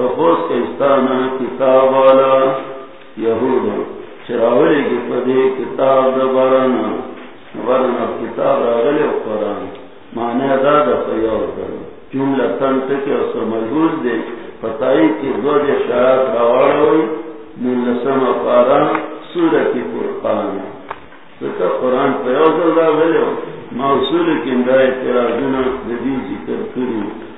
تفوس کتاب والا یہود چراولی کی پدی کتاب دا برانا برانا کتاب راغلی و قرآن۔ معنی دا کرو۔ جملہ تن تکی اس مجھول دے، پتائی کی دو دے شاید راوڑوی ملسم پارا سورت فرقان تو قرآن پیاو دا غلیو موصول کی اندائی تیرا جنہ دی ذکر کریو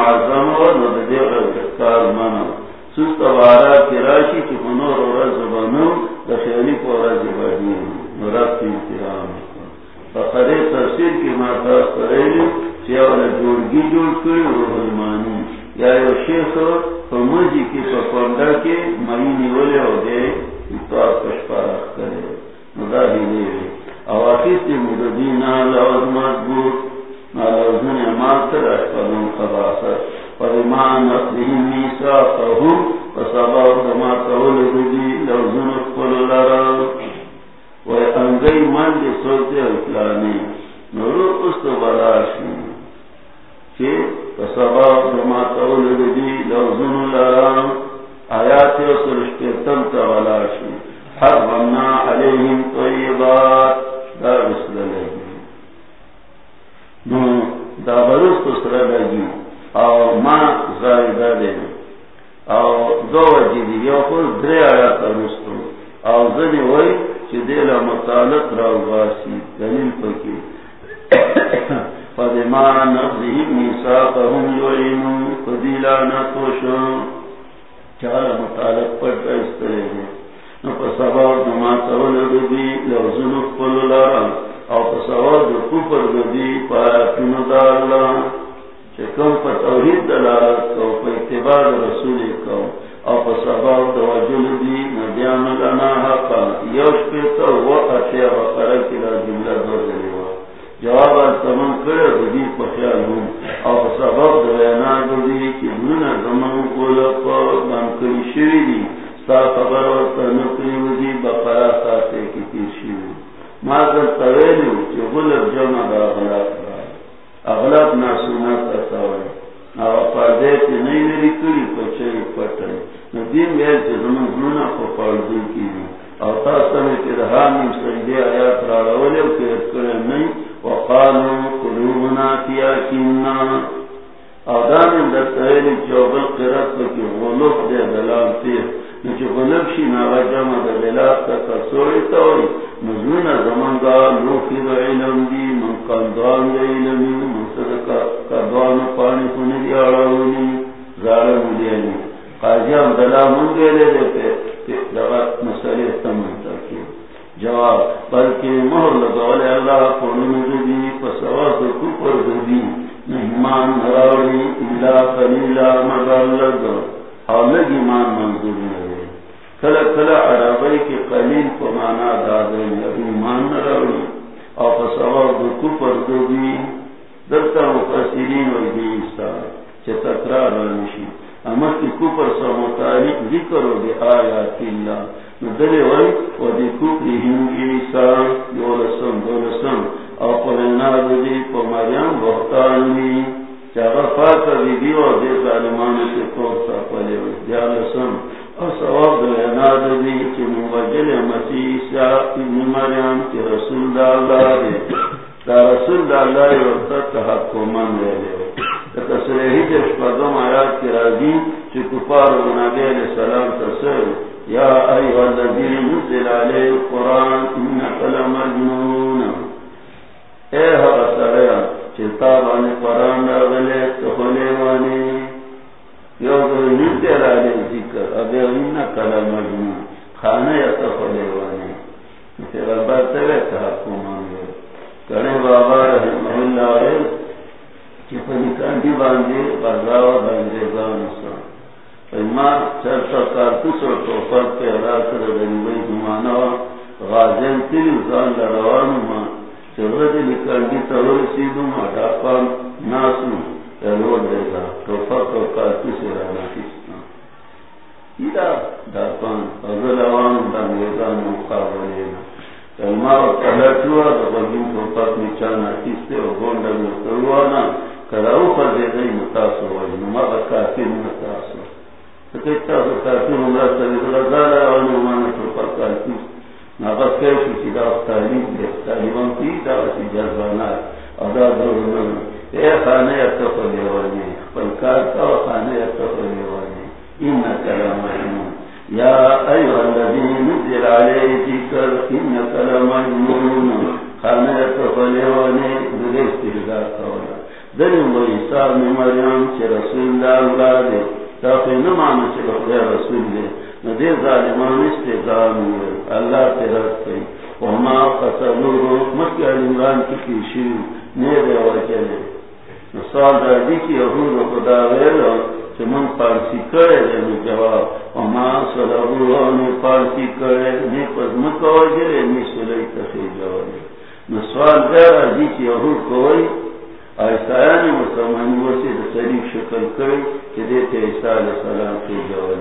معظم و نددی غیر اختار سست وارا خانه اتفاقی ورگی فلکار کا خانه اتفاقی ورگی این کلام مجنون۔ یا ایوہ الذین نزل علیہ ذکر این کلام مجنون۔ خانه اتفاقی ورگی دلی استرگار کولا۔ دلی ویسا من مریم چی رسول دا اللہ دے۔ تاقی نمانا چی بخیر رسول دے۔ ندی ظالمان استعزام ہوئے۔ اللہ تیرات کئی وما قتلوه مکہ عمران کی پیشی نیرے ورکلے سوال راځي چې یهود خدا ویل چې مون پارسی کړي دې جواب او ما سره وونه پارسی کړي دې پس مو کوی دې نه سولې ته جواب نو سوال راځي چې یهود کوی ایسایان مسلمان ورته د شکل کړي چې دې ته عیسی السلام کې جواب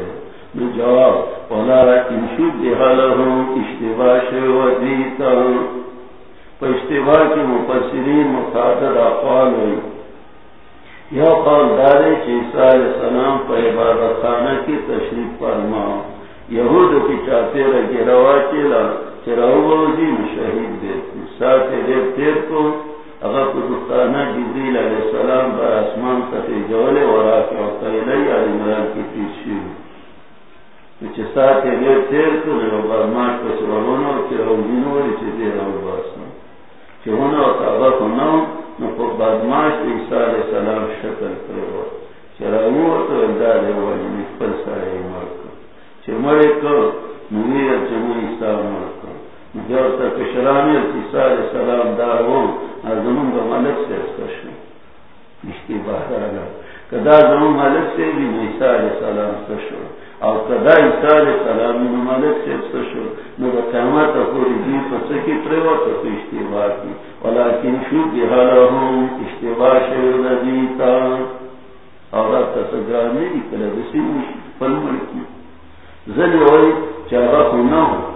نو جواب، ولا ان شو دې حالو اشتباه شو دې ته. پشتوا کی مفسرین مقادر اقوال ہوئی یا قول دارے چی عیسیٰ علیہ السلام پا عبادت خانہ کی تشریف فرما. یہود کی چاہتے رہے روا چلا چراؤ شہید دے. ساتھ دیر تیر کو اگر قدستانہ جبریل علیہ السلام بر آسمان سفی جولے ورا کے وقتی علی مران کی پیشی چھ ساتھ دیر تیر کو نرو برماش کو سرابونا چراؤ جنو ولی چھ دیر رو باسنا چھ ہونا و تابا کناو نکو برماش عیسیٰ علیہ السلام شکل کرو. چراؤ تو اندار ہے سارے مرکو چھ مرے کو نویر جمعی عیسیٰ مرکو تک شرانی عیسیٰ علیہ السلام دار ہو زمون کا مالک سے استشن اشتی بات آگا کدا زمون مالک سے بھی عیسیٰ علیہ السلام استشن اور کدا عیسیٰ علیہ السلام مالک سے استشن نو دا قیمت اپوری دی پسکی پریوہ تو اشتی بات کی ولیکن شو بحالا ہوں اشتی بات شیر نبیتا اور اب تسگرانی اکلا بسی پل ملکی زلی ہوئی چاہا خونا ہوں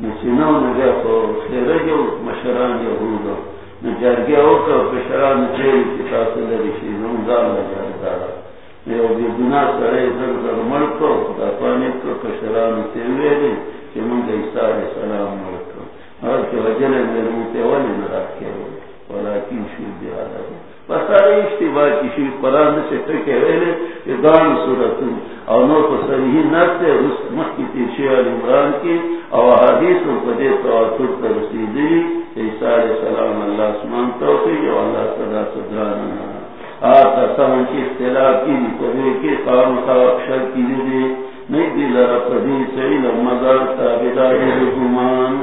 نسیناو نگه خو خیره جو مشران یهودا نجرگه اوکا پشران جیل کتاسه لرشی نمزان لجار دارا نیو بی گناه سره زر زر ملکو خدا پانی کو پشران تیویلی چه منگه عیسیٰ علیہ السلام ملکو اور که وجل نرموتی ولی ولیکن شیر بیادا بساره اشتباه کشی قرآن سے ٹکے ویلے کہ دان صورتون او نو کو صحیح نرتے مخی تیشی عمران کی او حدیث و قدی تواتر ترسیدی عیسیٰ علیہ السلام اللہ اسمان توقی جو اللہ صدا صدرانا آتا سمن کی اختلاف کی قدی کی قام خواب کی دی نہیں دی لرا قدی سیل مدار تابدار حکمان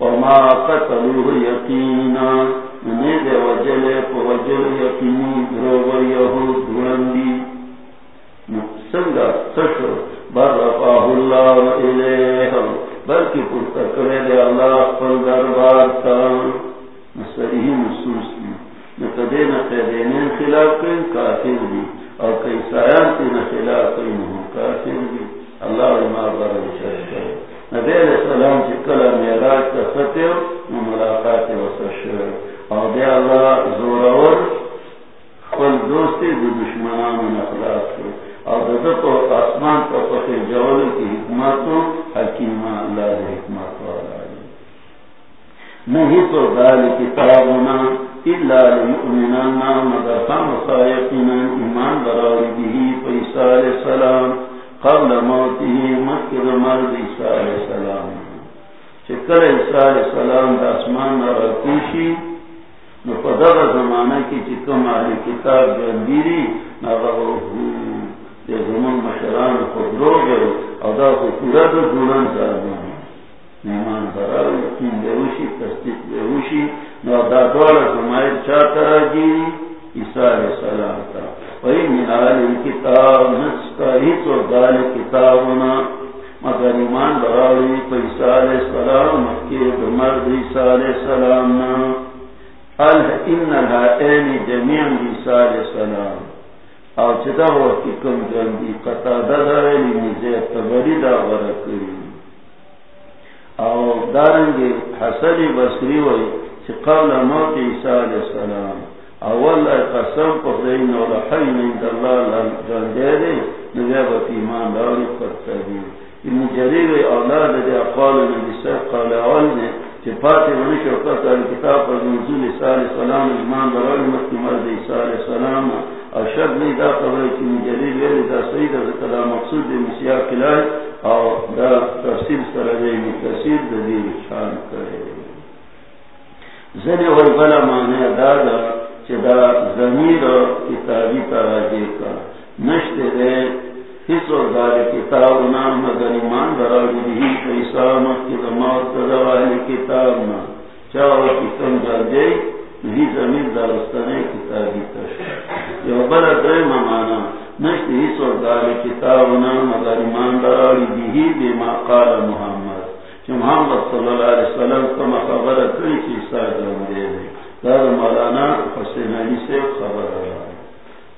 وما قتلوه یقینا نید وجل وجل یقینی دروغ یهود درندی سنگا سشو. بر رفاه اللہ الیہ بلکہ پرتا کرے دے اللہ پر دربار تا. صحیح محسوس کی نقدے نقدینین خلاف کئی کافر دی. اور کئی سایان تی نخلاف کئی نہو کافر دی. اللہ علماء برد شرک کرے نبی علیہ السلام چی کلا میراج تا فتر ملاقات وسشر اور دے اللہ زورور خل دوستی دو دشمنان و نخلاص کو اور دو تو آسمان کا پخیر جول کی حکمتوں حکیمہ اللہ دے حکمت والا نہیں تو دال کتابنا الا لیؤمنانا مگر خام خایقنا ایمان براوی بھی پیسا علیہ السلام قبل موتی مکر مرد عیسیٰ علیہ السلام. چکر عیسیٰ علیہ السلام دا اسمان رکیشی نو پا پدر زمانہ کی چکم آلی کتاب جندیری نغاو دے زمان مشران خود رو گئے او دا خود پورا دا دوران زادان نیمان براو یقین بیوشی تصدیق بیوشی نو دا دوار زمائر چاہتا را گیری عیسیٰ علیہ السلام تا وہی کتاب نسکا مگر ایمان براوی پا علیہ السلام، مکی مرد عیسیٰ علیہ السلام عیسیٰ علیہ السلام۔ او کم قطع تبری دا او دارنگی حسن وی چی قبل موت عیسیٰ علیہ السلام۔ اول قسم پخدین و لحین اند اللہ جندے دے نزیبت ایمان داری قرطبی ابن جریر اولاد دے اقوال نبی صلی قال اول نے پاتے ونی شوقت علی کتاب پر نزول عیسیٰ علیہ السلام ایمان برائی مکی مرد عیسیٰ علیہ السلام اور شب نہیں دا قبر کی مجرد ویلی دا سید از قدا مقصود دی مسیح کلائی اور دا تفصیل سرده متصیر دا دی شان کرے زنی ہوئی بلا مانے دا دا چه دا زمیر کتابی تراجی کا. نشت دے حصو دار کتاب نام مگر ایمان دراجی بھی پیسا مکی دماغ تدوائی کتاب نا. چاو کتن جاجے نہیں زمین دارستانے کتابی تشت. یو بلا درم مانا نشت حصو دار کتاب نام مگر ایمان دراجی بھی بما قال محمد. محمد صلی اللہ علیہ وسلم کم خبر کری کی سائد دے. در مولانا حسین علی سے خبر رہا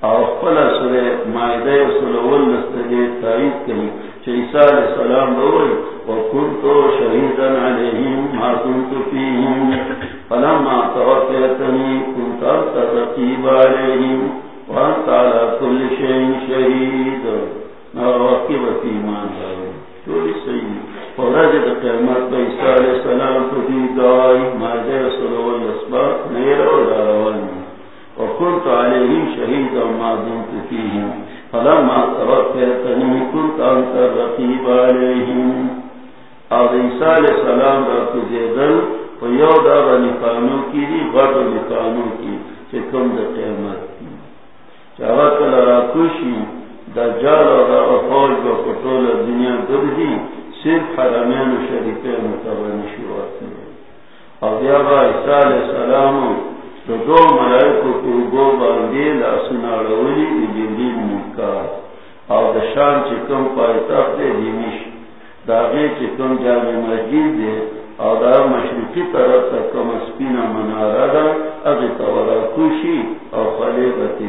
اور پلا سرے مائدہ سلول نستدے تائید کری عیسیٰ علیہ السلام دوئی وکنت شہیدن علیہم ما کنت فیہم فلما توقیتنی کنت ارتا تقیب علیہم وانت علا کل شہین شہید نواقی وقی ایمان دائی چولی سید فرجد قیمت با عیسیٰ علیہ السلام تو دی دائی مائدہ سلول اسبات نیرہ و داروانی وكنت عليهم شهيدا ما دمت فيهم فلما توفيتني كنت أنت الرقيب عليهم اور عیسیٰ علیہ السلام را کزیدل و یو دا با کی دی غٹ و کی چه دا قیمت کی۔ چاہا کل کشی دا جال و دا افوج با کٹول دنیا گردی صرف حرمین و شریفین متبنی شروعات اور یا با عیسیٰ علیہ السلام دو ملائکو گو باندی لاسنا رولی چکم دیمیش چکم جامع دا مشرقی طرف تا کم منارا دا کوشی خلیبتی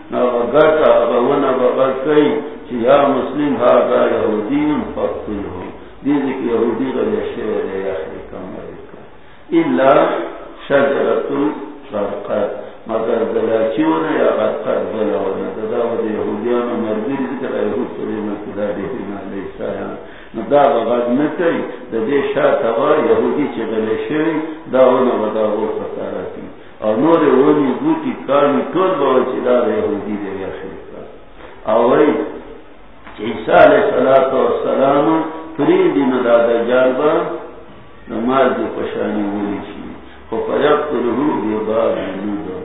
کیږي نو غټه هغه ونه یا مسلم ها دا يهودي فقتلو دي چې يهودي غلي شي دی یا کوم الا شجره الفرقات مگر دلا چیونه یا غد قد بلا ونه یهودیان و مرگیری ذکر ایهود سوری مکدا دیتی مالی سایان دا بغد نکی دا دی شا توا یهودی چی غلی شوی دا ونه و دا غور فتاراتی او نور ونی گوتی کارمی طول باوی چی دا دا یهودی دی یا شریفا او وی چی عیسیٰ علیہ السلام فریدی نو دا دا جالبا نماز دی پشانی ولی چی. خو فیقتلہو بی باب نودو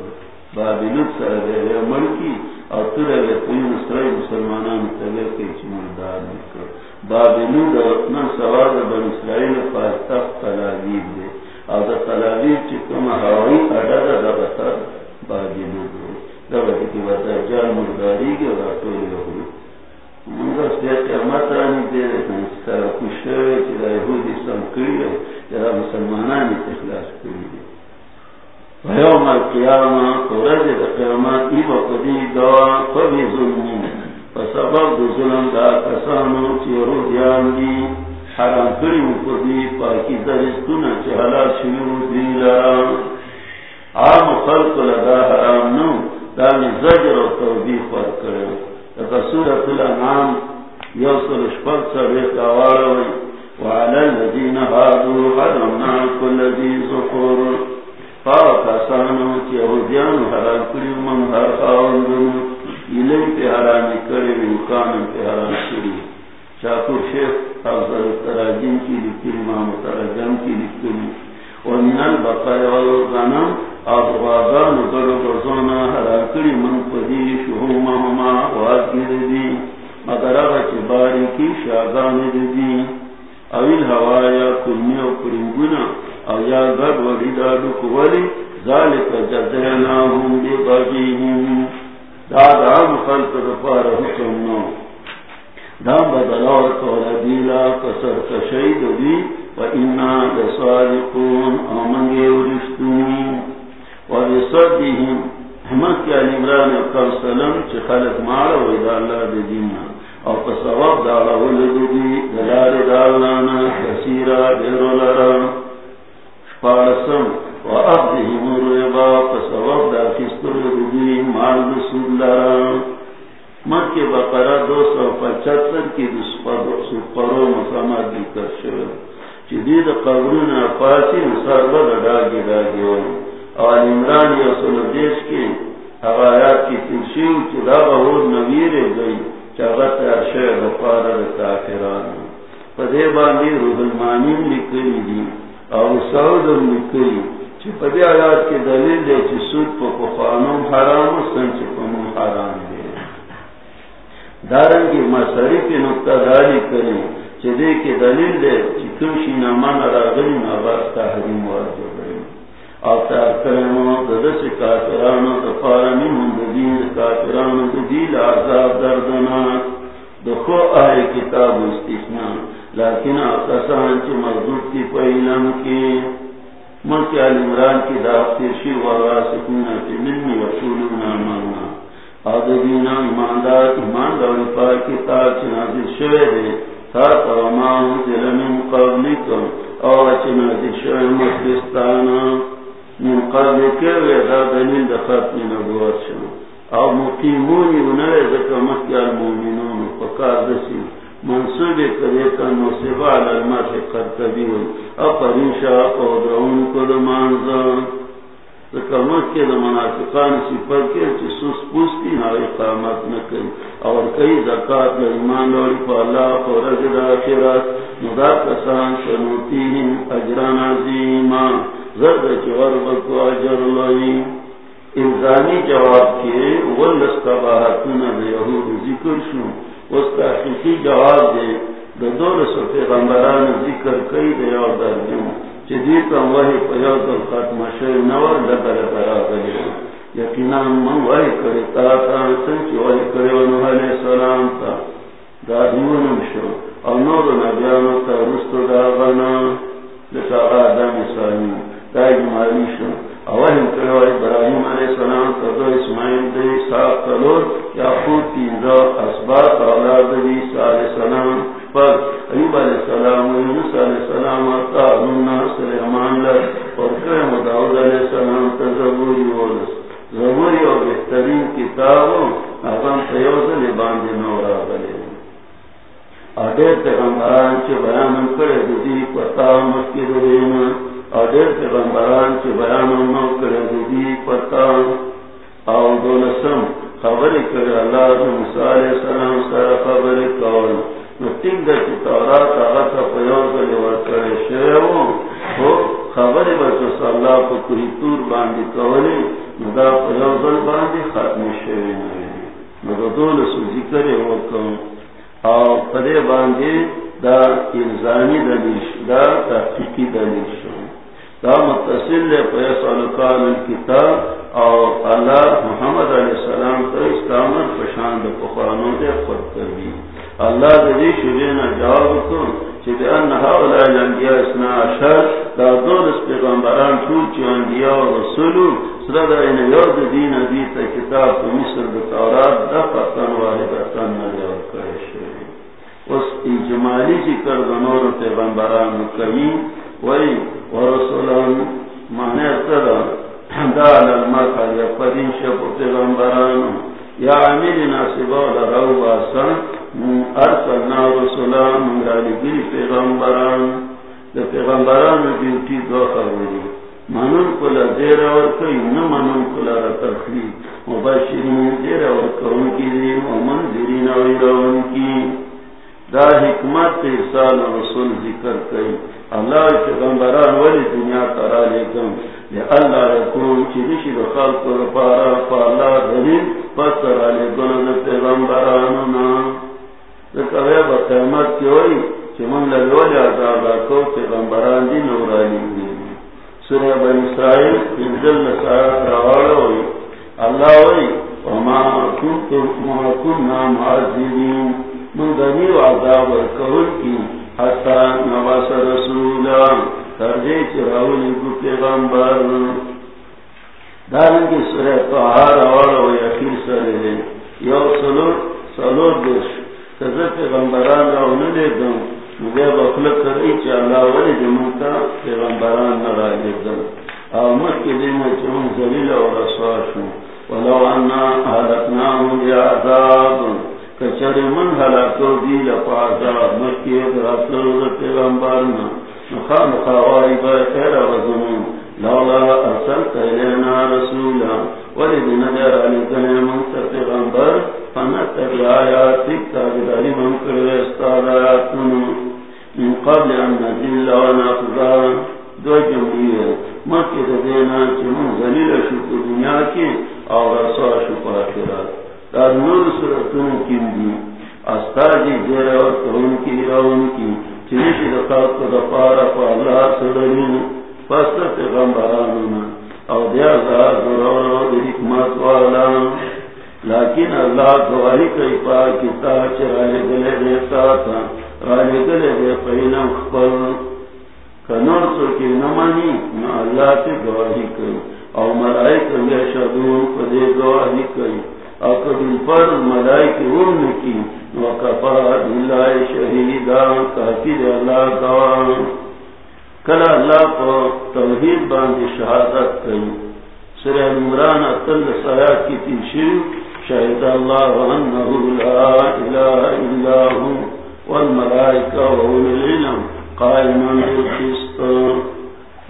بابلوت سر دے وے ملکی اور ترے وے تین سرے مسلمانان تلے کے چمردار نکر بابلوت نن سواد بن اسرائیل پاس تخت تلاویب دے. اور دا تلاویب چی کم ہوائی اڈا دا دا بتا بابلوت دے دا بتا کی بتا جان مرداری کے راتو لے ہوئی منگا سیا قیامت رانی دے دے کن سر کشوے چی دا یہودی سم کری ہے جرا مسلمانانی تخلاص کری دے ويوم القيامة ترد القيامات إبا قدي دوا فبي ظلمين فسبب ظلم دا كسانو تيرو ديان دي حرام کری كريم قدي فاكي درستنا چهلا شيو دي لرام. عام خلق لدا حرام نو دا زجر و توبيخ ورکره لکه سورة الانعام يوصل شفق سبيت آواروي وعلى الذين هادوا حرمنا كل ذي زخور کسانو چی یهودیان حرام کری من هر خاوندن ایلی پی حرامی کری ویوکانم پی حرام کری. شاکر شیخ حضر تراجیم کی لکری ما مترجم کی لکری ومن البقر والغنم اضغادان در غزونا حرام کری، من پدی شہو شهومهما واقیر دی مگر اغا باری کی شاگان دی اویل هوایا کلمی و پرنگونا، او یا گد ولی دادو کولی، ذالک جزیناهم بی بغیهم دادا مخلق دفار حکم نو۔ دام بدلاو تولا دیلا کسر کشید دی و انا لصادقون آمنگی ورشتونی و بصدهم حمد کی علی عمران اکر سلم چی خلق مارا و ادا اللہ دی دینا. او پسواب دارا ولدو دی دلار دالانا کسیرا دیرو لرم فارسم و ابدهم الربا فسواب دا خستر ربی مال نسود لرم مد کے بقرہ دو سو پچہتر کی سپرو مسامت ذکر شو جدید قبرون افاسی سرور ڈاگی ڈاگی ہو اور عمران یوسل دیش کے حوایات کی ترشیو چدا بہور نویر گئی چاگت ارشے بپار کافران پدے باندی روح المانیم لکلی دی او سعود لکلی پدی آیات کی دلیل دے چی سود پا پخوانم حرام سن چی پمو حرام دے۔ دارنگی مسری کی نکتہ داری کریں چی دے کی دلیل دے چی کمشی نمان راغلی نباس تحریم واجب رہی آفتار ددس کافرانو منددین کافرانو ددیل عذاب دردناک دخو آئے کتاب استثناء، لیکن آقاسان چی مضبوط کی پہلم کی. ملک علی عمران کی داختی شی منی آدھینا ایماندار ایمان کتاب چنازل دے من قبلکم چنازل من قبل دلیل او مقیمونی ذکر المومنون فکار دسی۔ منصوب کرے کا نصیبہ علمہ سے قرطبی ہوئی۔ اپرین شاہ دمانزا کمت کے منافقان سفر کے سوس پوستی نہ اقامت نہ کری اور کئی زکات نہ ایمان اور اللہ اور رجل آخرت مدا کسان سنوتی ہم اجران عظیما زرد جوار بکو اجر لائی انسانی جواب کے ولس کا باہتون یہود ذکر شو اس کا حقیقی جواب دے دو دور سو پیغمبران ذکر کئی دے اور درجوں چیدی وحی پیاز ختم شئی نور لگر برا گئی جی. یقینا من وحی کرے تا تا سنچ وحی کرے ونو علیہ السلام تا. دادیونم شو. او نور نبیانو تا رستو دا غنا لکا آدم سانی دا اجمالی شو. اوہم کرو ابراہیم علیہ السلام تدو اسماعیل دی صاحب تلور یعقوب تیزا اسباب اولاد دی علیہ السلام. پر ایوب علیہ السلام و یونس علیہ السلام تعلیم سلیمان لر، اور کرم داود علیہ السلام تزبوری ورس زبوری اور بہترین کتابوں اغم تیوزل باندی نورا بلے آدھر پیغمبران چے بیان کرے دی، پتا مکی دینا ادھر پیغمبران کی بیان نو کرے دی، پتا او دولسم خبر کرے اللہ موسی علیہ السلام سره خبر کول۔ نو تور باندې کولې، نو دا په یو ختم شوی نه نو د دولسو دا الزامی دلیل دا تحقیقی دلیل شو. دا متصل فیصل قال الكتاب او اللہ محمد علیہ السلام تو استعمال پشاند پخوانوں دے خود کری اللہ دی شرینا جواب کو چی ان هؤلاء الانبیاء اسنا عشر دا دول اس پیغمبران ټول چې انبیاء او رسول سره دا ان یو د دین دی ته کتاب په مصر د تورات د فتن واحدتن نه جوړ کړی شوی اوس اجمالی ذکر د نور پیغمبرانو کوي وی ورسولان معنی اتدا دا علمات یا پدین شب پیغمبرانو یا عمیل ناسبا لغو باسا ارسلنا رسولان منگالی گری پیغمبران. دا پیغمبران دو خبری منون کلا نمنون کلا را مباشرین کی دی ومنزرین ویرون کی. دا حکمت ارسال رسول ذکر کئی. اللہ پیغمبران ولی دنیا ترا لیکم لی اللہ رکون چی دشی دا خلق و پارا، پا اللہ دلیل پس ترا لیکن دا پیغمبرانونا. دا با قیمت کی ہوئی چی من لگولی عذاب پیغمبران دی سورہ بن اسرائیل انزل ہوئی. اللہ ہوئی، وما کننا معذبین. من دنی و عذاب ورکول کی حتی نواس رسولا ترجی چراولی کو پیغمبر. دارنگی سورہ سرے یو سلور سلور دیش. تزر پیغمبران راو نلیدن مگے بخلق کری چی اللہ ولی جمعتا پیغمبران نرا لیدن او مکی دینا چون زلیل و رسواشو ولو انا حالتناهم بیعذاب کچر من حلاکو دی لپاسا مکی ادراتلو پیغمبرنا نخان خواهی با خیر وزنون لولا ارسلت الینا رسولا ولد نجر علیکن منصر پیغمبر فنتبی آیاتک تابداری من کرو استاد آیاتن من قبل ان نزل و نفضا دو جمعیه مکی دینا دینا چنو ذلیل شکر دنیا کی اور رسوا شکر آخرات. در نور سرطن کی دی. استاجی دیر اور ترون کی، رون کی. چنشی دقاق دپارا پا اللہ سرین پس پیغمبرانونا او دیا زار ضرور دی حکمت والا. لیکن اللہ گواہی کئی پا کتاب چرائے گلے دیتا تھا رائے گلے دے پہنا خبر کنور سو کی نمانی نہ اللہ سے گواہی کری اور ملائی کبھی شدون پدے گواہی کری اور کبھی پر ملائی کی ارم کی وقفا دلائے شہیدا کافی اللہ گواہ کلا اللہ کو توحید باندھ شہادت کری سر عمران اطل سیا کی تیشیر شہید اللہ انہو لا الہ الا ہوں والملائکہ وعول العلم قائمان القسط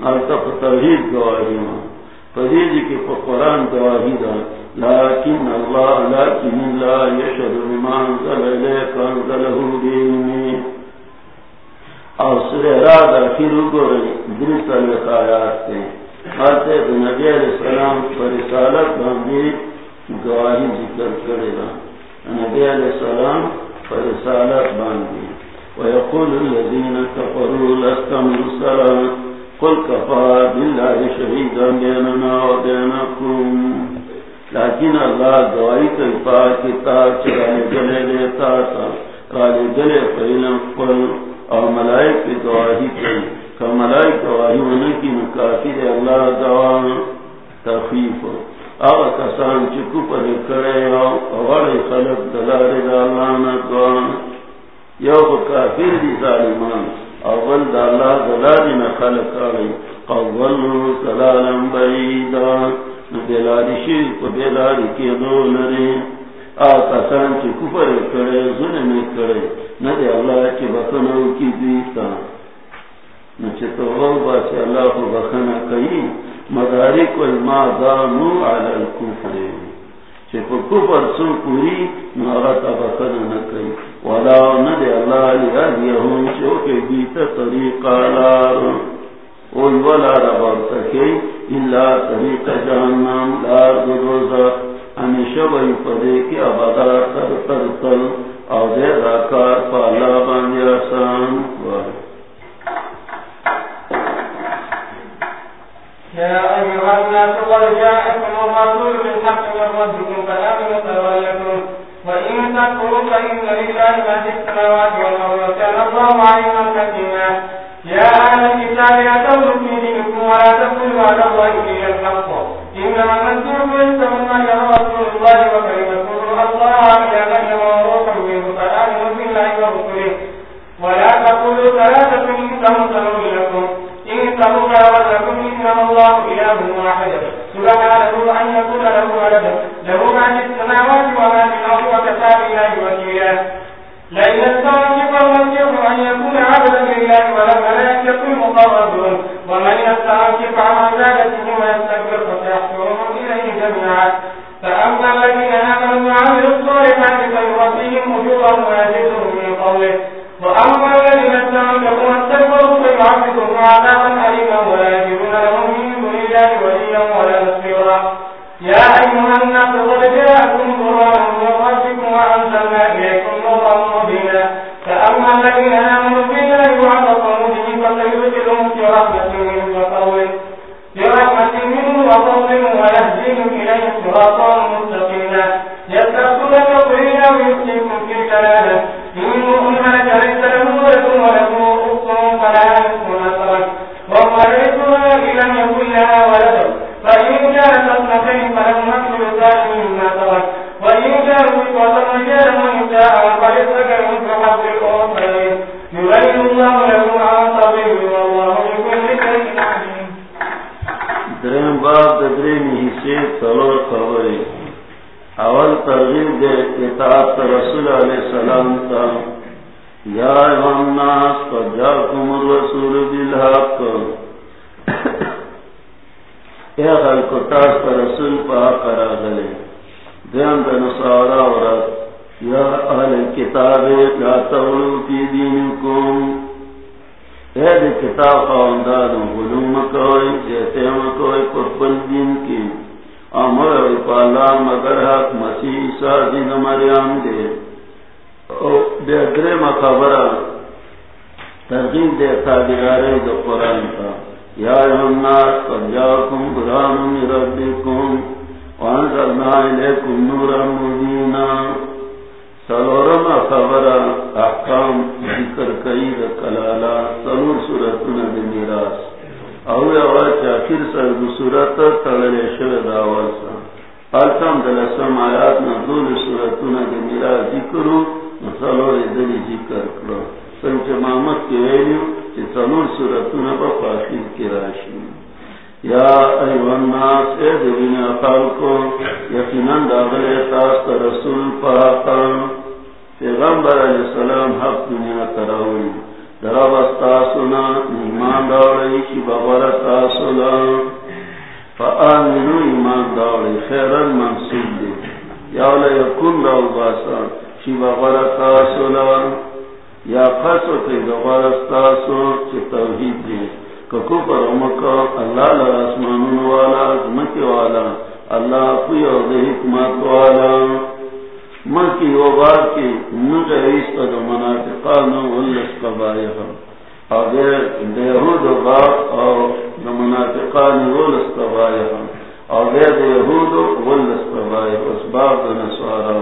ارتق توحید گواہی ماں فدید کی قرآن گواہی دا. لیکن اللہ لیکن اللہ یشد بما انزل الیک انزلہو دینی. اور سر اراد اخیر گو رہی درست علیہ آیات تے حالتے نبی علیہ السلام پر رسالت باندھی گواہی ذکر کرے گا۔ نبی علیہ السلام پر رسالت باندھی ويقول الذين كفروا لست مرسلا۔ قل كفى بالله شهيدا بيننا وبينكم۔ لكن الله دعائي كيفا كتاب چرائے گلے لیتا تھا۔ رالے گلے پہلن قل اور ملائک کی دعائی کی، کہ ملائک دعائی ہونے کی مکافر اللہ دعا تخفیف او کسان چکو پر کرے اور خلق دلار دالانا دعا یو کافر دی ظالمان اول دا اللہ دلالی نخلق آئی قول سلالم بعیدا نبیلاری شیر کو بیلاری کی دو لری آتا سان چی کفر کرے ظلم کرے ندی اللہ چی بخنو کی دیتا نچے تو غو باسی اللہ کو بخنا کئی مداری کو ما دانو علی الکفر. چی کفر سو پوری نارتا بخنا نکئی ولا ندی اللہ لیہدیہم چوکے بیتا طریقہ لار. اول ولا ربار تکی اللہ طریقہ جہنم لار دروزہ ہمیشہ بھئی پدے کی عبادہ تر تر تر او راکار پالا باندی آسان وار يا أيها الناس قد جاءكم الرسول بالحق من ربكم فآمنوا فولكم وإن تكفروا فإن لله ما في السماوات والأرض وكان الله عليما حكيما۔ يا أهل الكتاب لا تغلوا في دينكم ولا تقولوا على الله إلا الحق إنما المسيح عيسى بن مريم رسول الله وكلمته الله إلى مريم وروح منه فآمنوا بالله ورسله ولا تقولوا ثلاثة إنهم سنوا لكم إنه خيرا لكم إنما الله إله واحد. سبحانه أن يكون له ولد. له ما في السماوات وما في الأرض وكفى بالله وكيلا. لئن استنكف المسيح أن يكون عبدا لله والملائكة المقربون ومن يستنكف عن عبادته ويستكبر فسيحشرهم إليه جميعا. فأما الذين آمنوا فيعذبهم عذابا أليما ولا يجدون لهم من دون الله وليا ولا نصيرا. يا أيها الناس قد جاءكم قرآن من ربكم وأنزلنا إليكم نورا مبينا. فأما الذين آمنوا بالله وعتصموا به فسيدخلهم في رحمة منه وقول برحمة منه وقول ويهديهم إليه صراطا مستقيما. يستغفرون قل أو في كلامه إنه هلك ليس له ولد وله أخت فلا يملك ما ترك وهو ليس لم يكن لها ولد فإن كانت اثنتين فلهما كل ثاني مما ترك وإن كانوا إخوة رجالا ونساء فليس كمثل حظ الأنثيين يبين الله لكم عن سبيل والله بكل شيء عليم. درم باب درم حصے تلور خبریں اول ترغیب دے اطاعت رسول علیہ السلام تا یا الناس، قد جاءكم الرسول بالحق. اے خلق تاس رسول پا کرا گلے دین دن سارا ورد یا اہل کتاب لا تغلو فی دینکم۔ کتاب خاندانو غلو مکوئی جیتے مکوئی پر دین کی۔ امر پالا، مگر حق مسیح عیسیٰ دین مریم دے۔ بے اگرے مخبرہ ترغیب دے تابعارے دو قرآن کا یا الناس، قد جاکم بران من ربکم۔ وانزلنا الیکم نورا مبینا سلورم خبر، احکام، ذکر کئی دا کلالا، سلور میراس او یوا چاکر سر دو سورت تلل شو دا آوازا دلسم آیات نا دول سورتون دا میراس ذکرو سلور دلی ذکر کرو. سنچ کی ویلیو، چی سلور با فاخر کی راشی یا ایوان الناس، اے دبین خالکو یقیناً داغل تاست رسول پاکان۔ پیغمبر علیہ السلام حق دنیا تراوی۔ درابستا سنا، ایمان داوڑی کی بغورتا سنا۔ فآمنو ایمان داوڑی خیرن منصوب دی۔ یا لیکن داو باسا، کی بغورتا سنا۔ یا خسو کی بغورتا سنا چی توحید دی۔ ککو پر امکا، اللہ لرسمانون والا زمکی والا، اللہ پوی اور دے حکمت والا۔ من کی وہ بات کی نجریس کا جو منافقان ولس قبائح اگر دیہود بات اور جو منافقان ولس قبائح اگر دیہود ولس قبائح اس باب نسوارا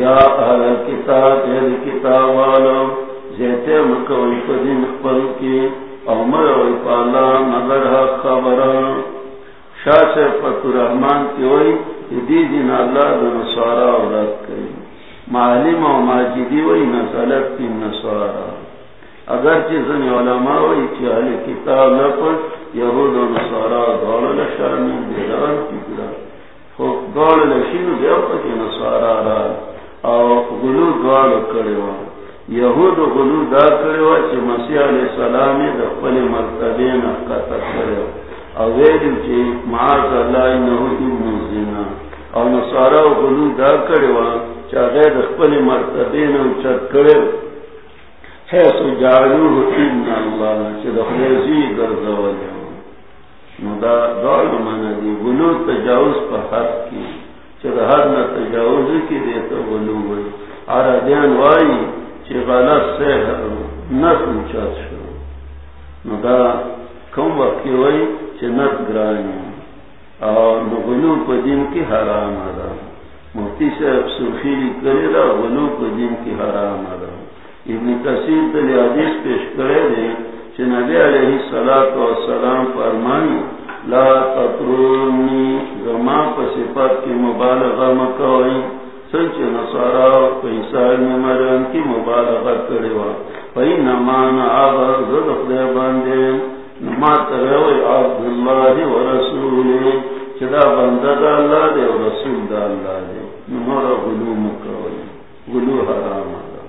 یا اہل کتاب اہل کتاب والا جیتے مکوی قدیم قبل کی عمر و پالا مگر حق خبران شاہ سے فتح رحمان کی ہوئی دی دن اللہ دو نسوارا عورت کری معلم و ماجدی وی نسلت کی نسوارا اگر چیزن علماء وی چی اہل کتاب لپت یہود و نسوارا دول لشانی دیران کی کرا خوب دول لشین دیوتا کی نسوارا را او غلو دول کروا یہود غلو دا کرے کروا چی مسیح علیہ السلامی دا قل مرتبین اقاتا کروا او ویلو چی معاذ اللہ انہو ابن زنا او نصارا غلو دا کرے کروا چا غیر اخبر مرتبین او چت کرو حیث جعلوه ابن اللہ چی دخلیزی گرزوالی نو دا دول مانا دی. غلو تجاوز پا حد کی. چی دا حد نا تجاوزی کی دیتا غلو وی عربیان وائی چی غلط سے نسل چت شو نو دا کم وقت کی وی چنت گرانی. اور غلو کو دن کی حرام آرا مفتی سے سرخیلی کرے دا غلو کو دن کی حرام آرا ابن کثیر دلی حدیث پیش کرے دے چھ نبی علیہ الصلوۃ والسلام فرمانی لا تطرونی زما پر صفات کی مبالغہ مکوئی سنچ نصارا پیسا مریم کی مبالغہ کرے وا۔ پئی نمان آبا زد خدے باندے۔ ما تروی عبد اللہ و رسول چدا بندہ دا اللہ دے و رسول دا اللہ دے۔ نمارا غلو مکروی غلو حرام دا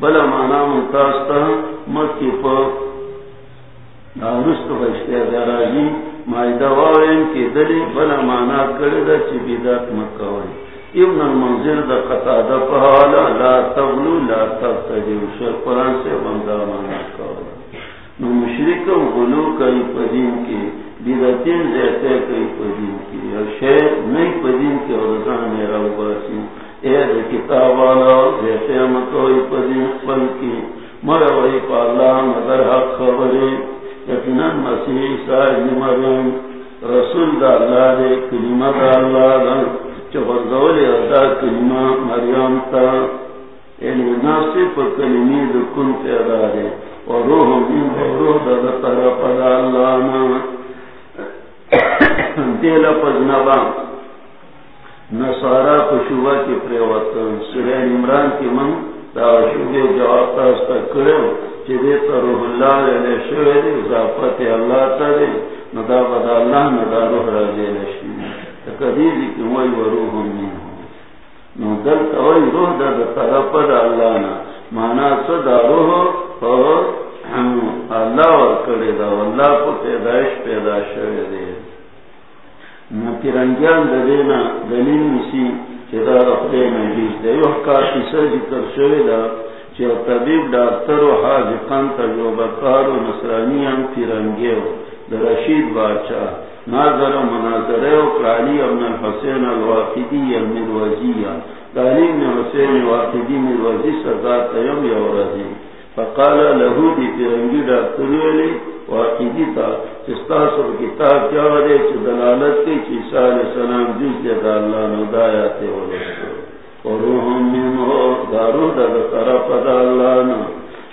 بلا مانا متاستا مکی پا نارست بشتے دراجی مائدہ وارین کی دلی بلا مانا کرده چی بیدات مکروی ابن المنزل دا قطع دا پہالا لا تغلو لا تغتجو شر قرآن سے بندہ مانا کروی نو مشرکم غلو کئی پدین کی، بیدتین زیتے کئی پدین کی. اور شیر نئی پدین کی اور رضان میرا باسی. اید کتابانا، زیتے مکوئی پدین پل کی. مروئی پا اللہ مگر حق خبری یقیناً مسیح سائد مرم رسول دا اللہ دے، کلمہ دا اللہ دا چبردولی ادا کلمہ مریم تا یعنی ناصف کلمی دا کن پیدا من دا طرف دا اللہ دیل پز نبا. نصارا کی پریوتن سورین عمران کی من دا شوبے جواب تاستا کرو چی دیتا روح اللہ علیہ شوئے دی اضافت اللہ تا دی ندا بدا اللہ ندا روح را دیل شوئے کی موئی نو دل توئی روح دا دا طرف دا اللہ نا۔ مانا صدا روح اللہ کرے دا اللہ کو پیدائش پیدا شوے دے۔ ترنگیان دینا دلیل نسی چدا رفتے مجیز دے۔ یو کار کسا ذکر شوے دا چو طبیب ڈاکٹر و حاج خان تجربکار و نصرانی ام فرنگی در رشید بادشاہ۔ ناظر و مناظر و قرالی ابن الحسین الواقدی المروزی قرالی ابن حسین الواقدی واقدی مروزی سزا تیم یورزی فقال لہو دی فرنگی ڈاکٹر ویلی واقعی تا. چستاسو کتاب کیا ودے چو دلالت کی چیسا علیہ السلام جز دے اللہ نو دایا تے ولے وروحم من ہو دارو دا دا طرف دا اللہ نو.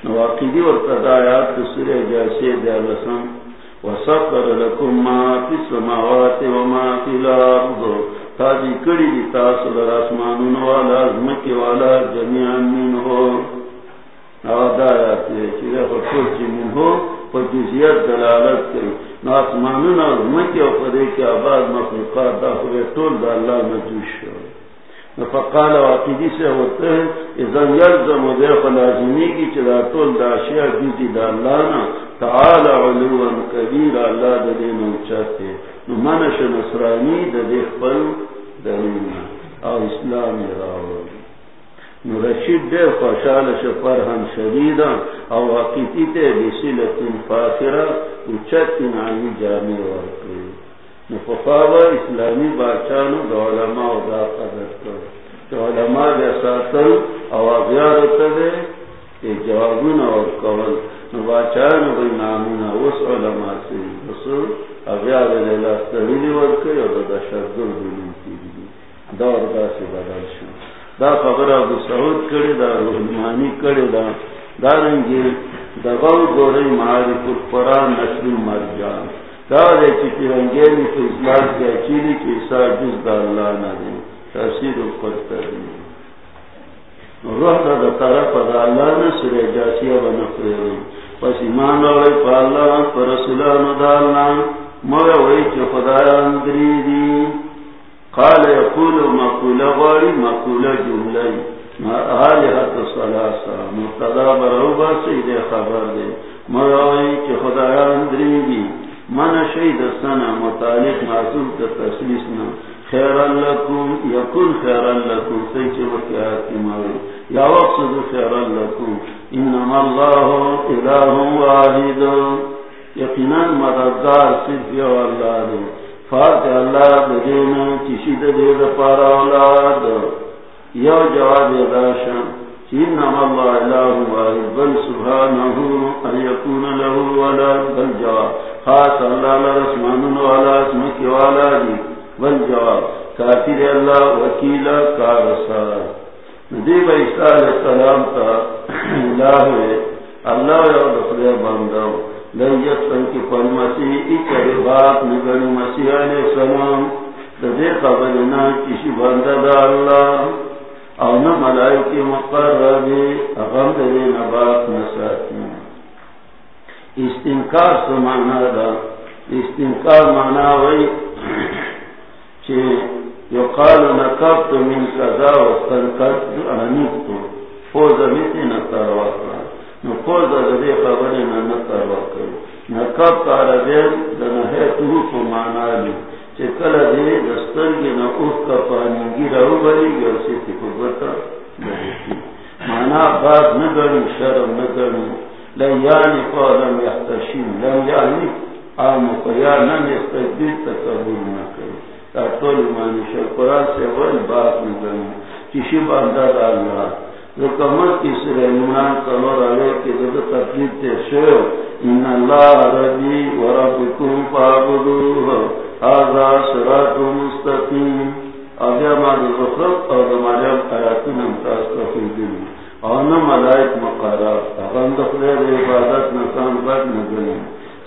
نواقیدی ورطدایات سور جاسی دے لسن وسقر لکم ما فی السماوات وما فی الارض تاجی کڑی دی تاسو در آسمانون والا ازمکی والا جميعا من ہو آدایات چیزے خطور چی من ہو جزیت دلالت کری ناسمانون اور مکی و پدے کے آباد مخلوقات دا ہوئے طول دا اللہ نجوش شو. نفقال واقعی سے ہوتے ہیں ازن یلزم و دیخ لازمی کی چلا طول دا اشیاء جزی دا اللہ نا تعالی علو کبیر اللہ دا دین اچھاتے نمانش نصرانی دا دیخ پل دلینا او اسلام راوڑ رشید دیر خوشحال شفر ہم شدیدا. او واقعی تے بسیلت فاخرہ اچت نامی جامع ورکلی نفقاوہ اسلامی باچانو دا علماء دا قدر کر. دا علماء دا ساتل او اغیارتا دے جوابون اور قول نباچانو بی نامونا اس علماء سے رسول اغیار لیلہ استریلی ورکلی او دا شردر بلنکی دی. دور دا سی بدل شد دا خبر ابو سعود کڑی دا رحمانی کڑی دا دارنگی، دا غو گوری معارف القرآن نشر مرجان. دا دے چی پیرنگینی فی اصلاح کیا چیلی کی سا جز دا اللہ ندی تحصیل القرطبی روح دا دا طرف دا اللہ نسر جاسیہ بنفری پس ایمان روی پا اللہ پا رسولان دا اللہ موی وی چی خدایان دریدی. قال يقول مقولة غاري مقولة جملة آلهة الصلاة مبتدا بروبا سيد خبر دے. دي مروي كي خدایان دريدي من شهد السنة متعلق معصوم تتسليسنا خيرا لكم يكون خيرا لكم سيد وكيات موي يا وقصد خيرا لكم إنما الله إله واحد. يقنا مددار سيد يا الله فات اللہ دین چشید دے پارا اولاد یو جواب داشا انما اللہ الہ واحد. بل سبحانہ ان یکون له ولد. بل جواب خاص اللہ لرسمان والا اسمک والا دی بل جواب کافر اللہ وکیل کارسا ندیب عیسیٰ علیہ السلام کا الہ اللہ یو دخل بندہ لنجستن کی پل مسیح اچھر بات نگل مسیح علیہ السلام تدے قبلنا کسی بندہ دا اللہ او نا ملائکی مقرر دے اغم دے نبات نساتی استنکار سمانا دا، استنکار مانا وی چھے یقال نکبت من کذا واستنکت انیتو فوز میتی نتر وقت نقول دا دے خبری نتر وکر نکب کارا دین دا نحی توو کو مانا لی چه کل دے دستر گی نا اوف کا پانیگی رو بری گی اور سیتی کو مانا بات نگرن شرم نگرن لیانی قادم یحتشیم لن لیانی آمو قیا نم استقبیل تکبول نکر قرآن سے ول بات نگرن کشی باندہ دا اللہ رکمت کی سر عمران کلور علیہ کی ضد تقریب تے شو ان اللہ ربی و ربکم هذا صراط مستقیم۔ اگر مالی رخلق اور مریم آیاتون امتاز تفیدین آنا ملائک مقارات اغن دخلے عبادت نسان بد نگلیں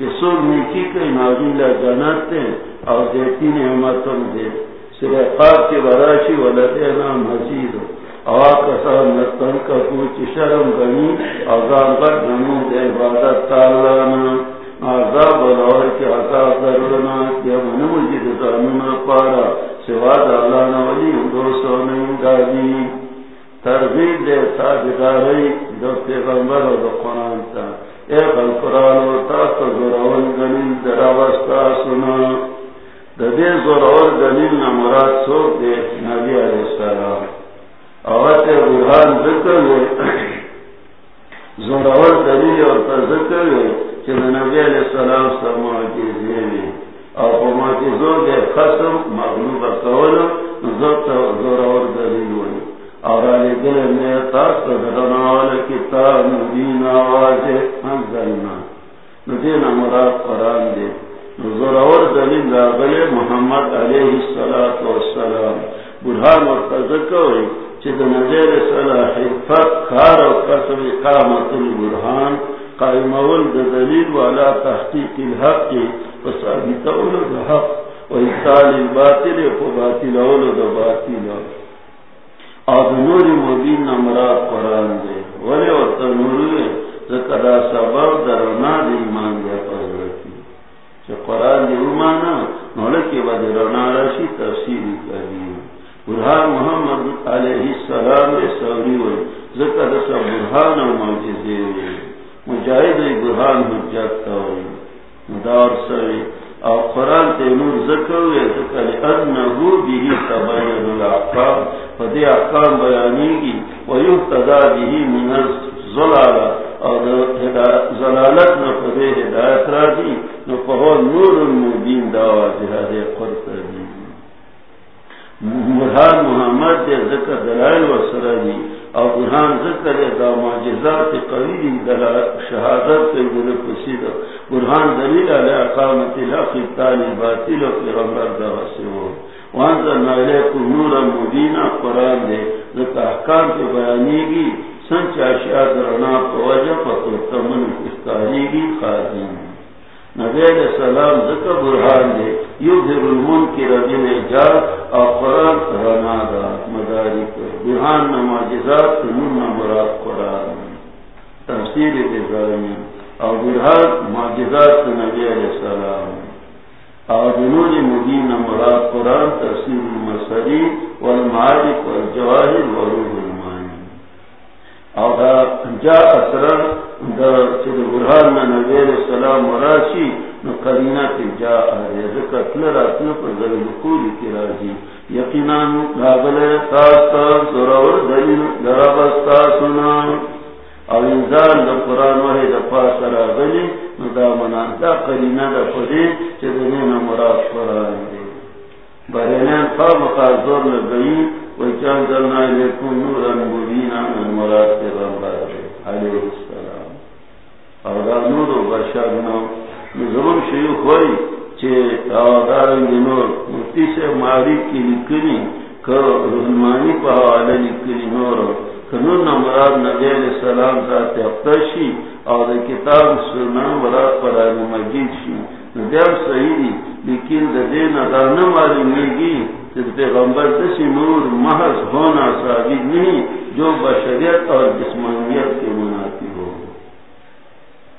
زیادہ کہ سور نیکی کئی نازل جنت اور دیتی نعمتوں دے سرقاب کے براشی ولدینا مزید اور کسان کا کچھ شرم گنی اگام پر گنو دے عبادت تالانا۔ عذاب الور کے عذاب ضرورنا کیا من مجید زانونا پارا۔ سوا دالانا ولی دو سو نہیں گادی ترغیب دے تابداری دو پیغمبر و دو قرآن تا۔ اے غل قرآن و تا سنا. دے زرون گنی نمراد سوک دے نبی علیہ السلام. اوت برہان ذکر ہوئے زوراور دلیل اور پر ذکر ہوئے کہ نبی علیہ السلام اور دے خسم مغلوب قول زوراور دلیل ہوئے اور علی دل میں کتاب مبین انزلنا مراد قرآن دے۔ دلیل محمد علیہ السلام برہان اور پر ذکر نظر و قسم البرحان قائم اول دلیل والا تحقیق الحق کی۔ وصابت اول الحق و الباطل و باطل اول اور نور مبین نمرات قرآن دے۔ ولی و تنور ذکرہ سبب درنا دی ایمان دے دیا پذرتی چا قرآن دی ایمانا نولکی با درنا رشی تفسیری کری۔ برہان محمد علیہ السلام سوری ہوئی ذکر سا برہان و معجزے ہوئی مجاہد برہان حجت ہوئی مدار سوی او قرآن تے نور ذکر ہوئے ذکر ادنہو بیہی تبین العقام فدی عقام بیانی گی ویفتدا بیہی من الزلالا اور زلالت نہ فدی ہدایت را دی نو پہو نور المبین دعوی جہاد قرآن برہان محمد دے ذکر دلائل و سرجی اور برہان ذکر دا معجزات قوی دلائل شہادت کے دل پسید برہان دلیل علی اقامت الحق تالی باطل و پیغمبر دا وسیو وانزلنا علیکم نورا مبینا قرآن دے. ذکر احکام کے بیانی گی. سنچ اشیاء درنا پوجہ پتو تمن کستاری گی. خادم. نبی علیہ السلام ذکر برحان دے یو دھر المن کی ربی نے جا، اور رنا دا، مداری کو برحان نماجزات نمون مراد قرآن تفسیر دزانی اور برحان معجزات نبی علیہ السلام۔ اور دنون مدین مراد قرآن تفسیر المسری والمعارف والجواہر وروح اور جا اثران دا اثر برہان نبی علیہ السلام مراشی نو قرینا کی جا آرے ذکر تلرا تلر پر ذریل کولی کی راجی یقیناً لابلے تاستا ضرور دلیل درابستا سنا۔ او انزال دا قرآن وحی دا پاس را غلی، نو دا منا دا قرینا دا پدی چه دنین مراد قرآن دی۔ برینین خواب قازور لگئی وچان دلنا لیکن نورا مبینا علیہ السلام. اور نور بشر نو. ہوئی نور. مفتی سے ماری کی لکلی کہ رحمانی حوالے لکلی نور. کنور نمراد نبی علیہ السلام ذات افتشی اور کتاب سننا مراد قرآن مجید شی. ندیب صحیح دی. لیکن دین ادا نہ معلومیگی پیغمبر دسی نور محض ہونا ثابت نہیں جو بشریت اور جسمانیت کے مناسب ہو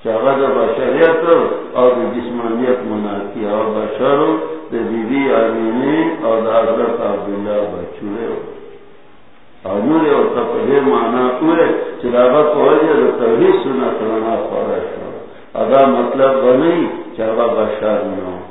چاہا بشریت اور جسمانیت مناتی اور بشر دا بی بی اور حضرت عبداللہ بچوئے اور اور تپہے مانا ہوئے چراغا پہنچے دا توحید سنا تلانا خورش ہو ادا مطلب بنی چاہا بشر نو تو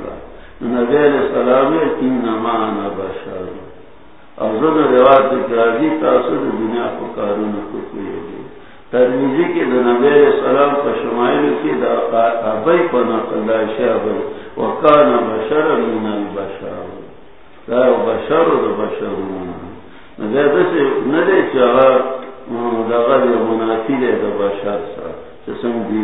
نبیر سلام انما انا بشر۔ اور ظلم روایت کی راجی تاثر دنیا کو کارون کو کوئی ترمیزی کی نبی سلام کا شمائل کی دا ابئی پنا کلا شاب وکانا بشر من البشر۔ دا بشر دا بشر نبی دسی ندے چاہا دا منافی دے دا بشر سا۔ چسم دی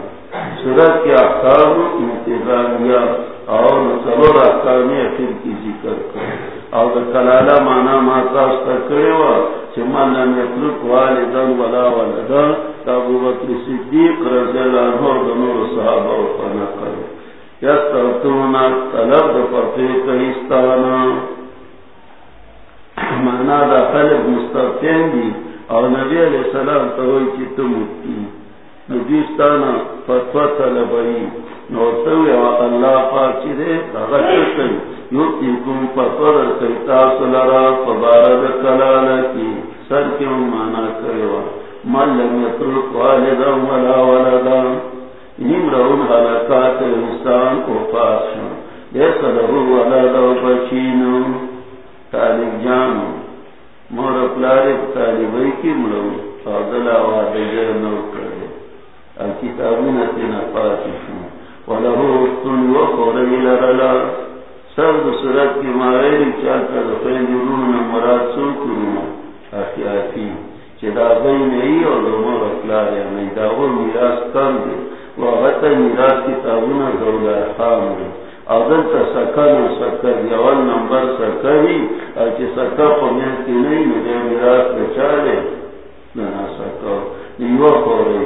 صورت کے احکام انتظامیہ اور سلور احکامی اخیر کی ذکر کرے اور کلالا مانا ماتا استا کرے وا چمان لم یخلق والدن ولا ولدا۔ تابو بکر صدیق رضی اللہ عنہ اور دنور صحابہ و فنا کرے یسترتونا طلب دفتے کہستانا مانا دا خلق مستقین دی۔ اور نبی علیہ السلام توئی چی تمتی نبیستانا فتوہ طلبائی نورتوی و اللہ پاک دے غشتی یوتی کم فتوہ در کئیتاس لرا، فبارد کلالا کی سر کی مانا کریوا من لم یترک والدا ولا ولدا. نمرون حلقات انسان کو پاسشن دیسا لہو ولدا و بچینو. تالیب جانو. مور پلاری طالبائی کی ملو. فاضل آواد جر نو کرے کتابون تینا پاتی شو ولہو اتن و خوری لرلا سرد سرد کی ماغیری مراد سو کرونا اخیاتی چی دا بین ای اور دو مور پلاری امی دا کم وغتا میراس کتابون دولا خام دے. اگر تا سکر و سکر یوال نمبر سکری. اچھے سکر پمین کی نہیں مجھے میراث بچارے نہ سکر. نیو خو رہی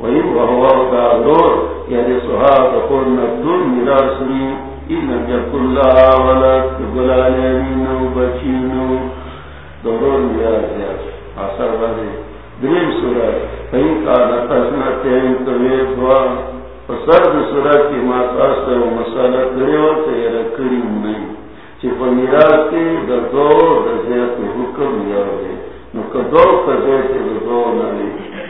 وی وحواو دا حکم یاو دے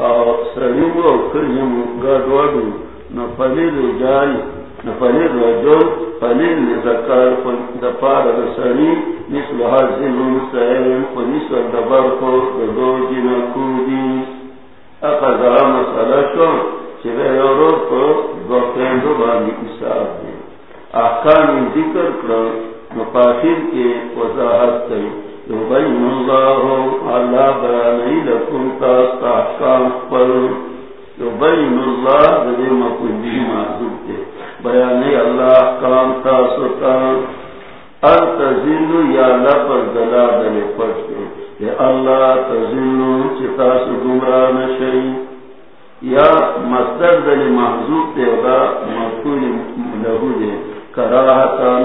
اور سلیم و کریم گادوادو نفلیل جائی نفلیل رجل فلیل نزکار دپار رسلی مثل حاضر سائرین فنسل دبر کو دو جنا کودی. اقضا مسئلہ شو احکام ذکر کر مقاصد کے وضاحت یبین اللہ اللہ بیانی لکن تاست احکام پر یبین اللہ دلی مکندی معذوب کے بیانی اللہ احکام تاستا التزل یا پٹ کے اللہ تزل گمراہ نشئی یا مصدر دل محضوب دے دا مقول لہو دے کراہتان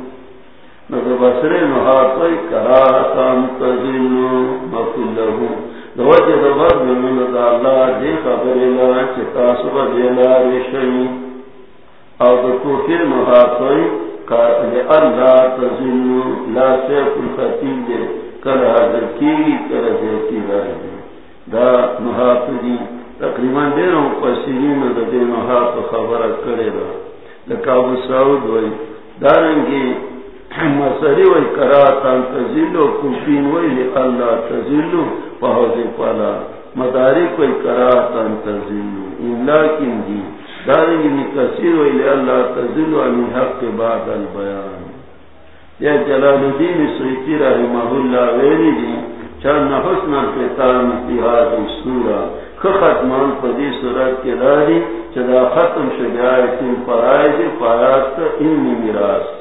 نظر بسر دبر خبر چتا دیلا او اللہ لا دے کل حاضر کی دیتی رہے. دا دیروں دے خبر کرے دا. لکاو سعود دارنگی مسری وی کراتان تزلو کفین وی لی اللہ تزلو پہوز پالا مدارک وی کراتان تزلو املا کن دی دارنگی نکسیر وی لی اللہ تزلو علی حق بعد البیان۔ یا جلال الدین سویتی رحمہ اللہ ویلی دی چند حسن الفتان اتحاد سورا ختمان پدی صورت کے داری، چدا ختم شجایت فرائض پایات علمی میراث۔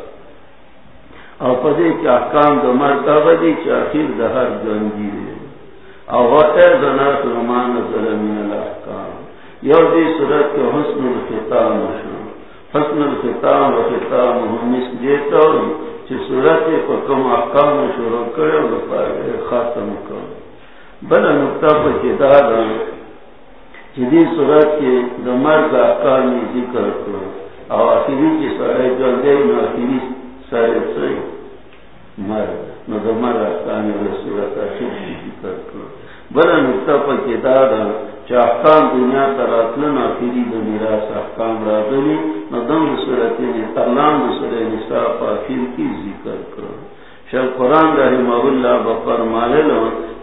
او پدی کے احکام دو مرتبہ دی چ اخیر دہر جنگی دے او غتے زنات رمان ظلمین الاحکام یو دی صورت کے حسن الختام شو حسن الختام و ختام ہمیس دیتا ہوئی چی صورت کو کم احکام شروع کرے خاتم کر بلا نقطہ پر کتاب جدی صورت کے دمر کا احکام ذکر کرو اور آخری کی سارے جو دے آخری سارے سے مر. نہ دمر احکام صورت آخر ذکر کرو بلا نقطہ پر کتاب احکام دنیا تراتلن آخری دو میراس احکام را دلی یعنی کی ذکر کرو قرآن رحمہ اللہ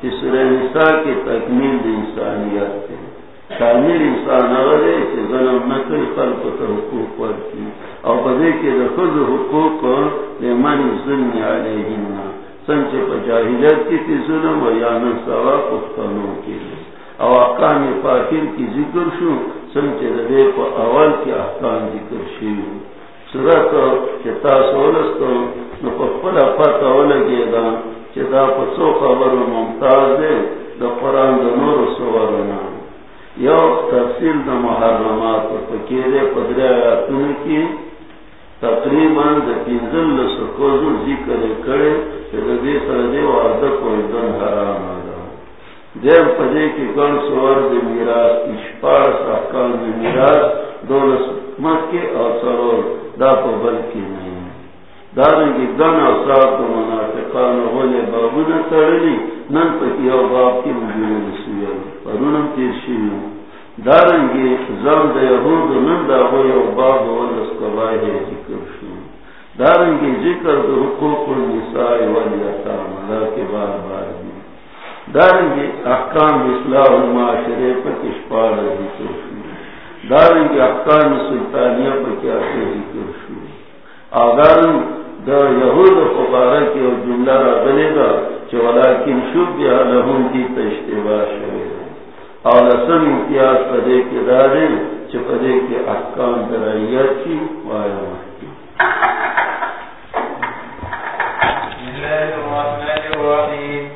کہ سورہ نساء کی تکمیل دی انسانیت شامل انسان کہ ظلم خلق حقوق او بدے کے دخل حقوق لے من ظلم علیہن سنچے پا کی تی ظلم و یا نسوا پختنوں کے لیے او احکام پاکر کی ذکر شو سنچے دے پا اول کی احکام ذکر شیو سورت چتا سولستو نو پا پلا پتا ولگی دا چتا پا سو خبر ممتاز دے دا قرآن دا نور سورنا یو تفصیل دا محرمات پا کیرے پدر آیاتون کی تقریباً دا پینزل ذکر کرے چتا دے سردے وعدہ کوئی دن حرام آگا دیر پدے کی گن سور دے میراث اشپار ساکان دے میراث، دولس مت کے اور سرور دا پبل کی نہیں دارن کی گن اور ساک و منافقان غولے بابو نہ تڑلی نن پتی او باب کی مجھول سویل پرونم تیر شیو دارن کی زم دے یہود نن دا غوی او باب ولس کبائی ذکر شو. دارن کی ذکر دے حقوق النساء والیتام اللہ کے بار بار دی دارنگی احکام اصلاح المعاشرے پر کشپار ذکر شو. دارنگی احکام سلطانیہ پر کیا ذکر شو. آدارن دا یہود فقارہ کی اور جملہ را بلے گا چولا کن شب یا لہم کی تشتباہ شوئے. اور امتیاز پدے کے دارے چپدے کے احکام درائیات کی معلوم بسم اللہ الرحمن الرحیم۔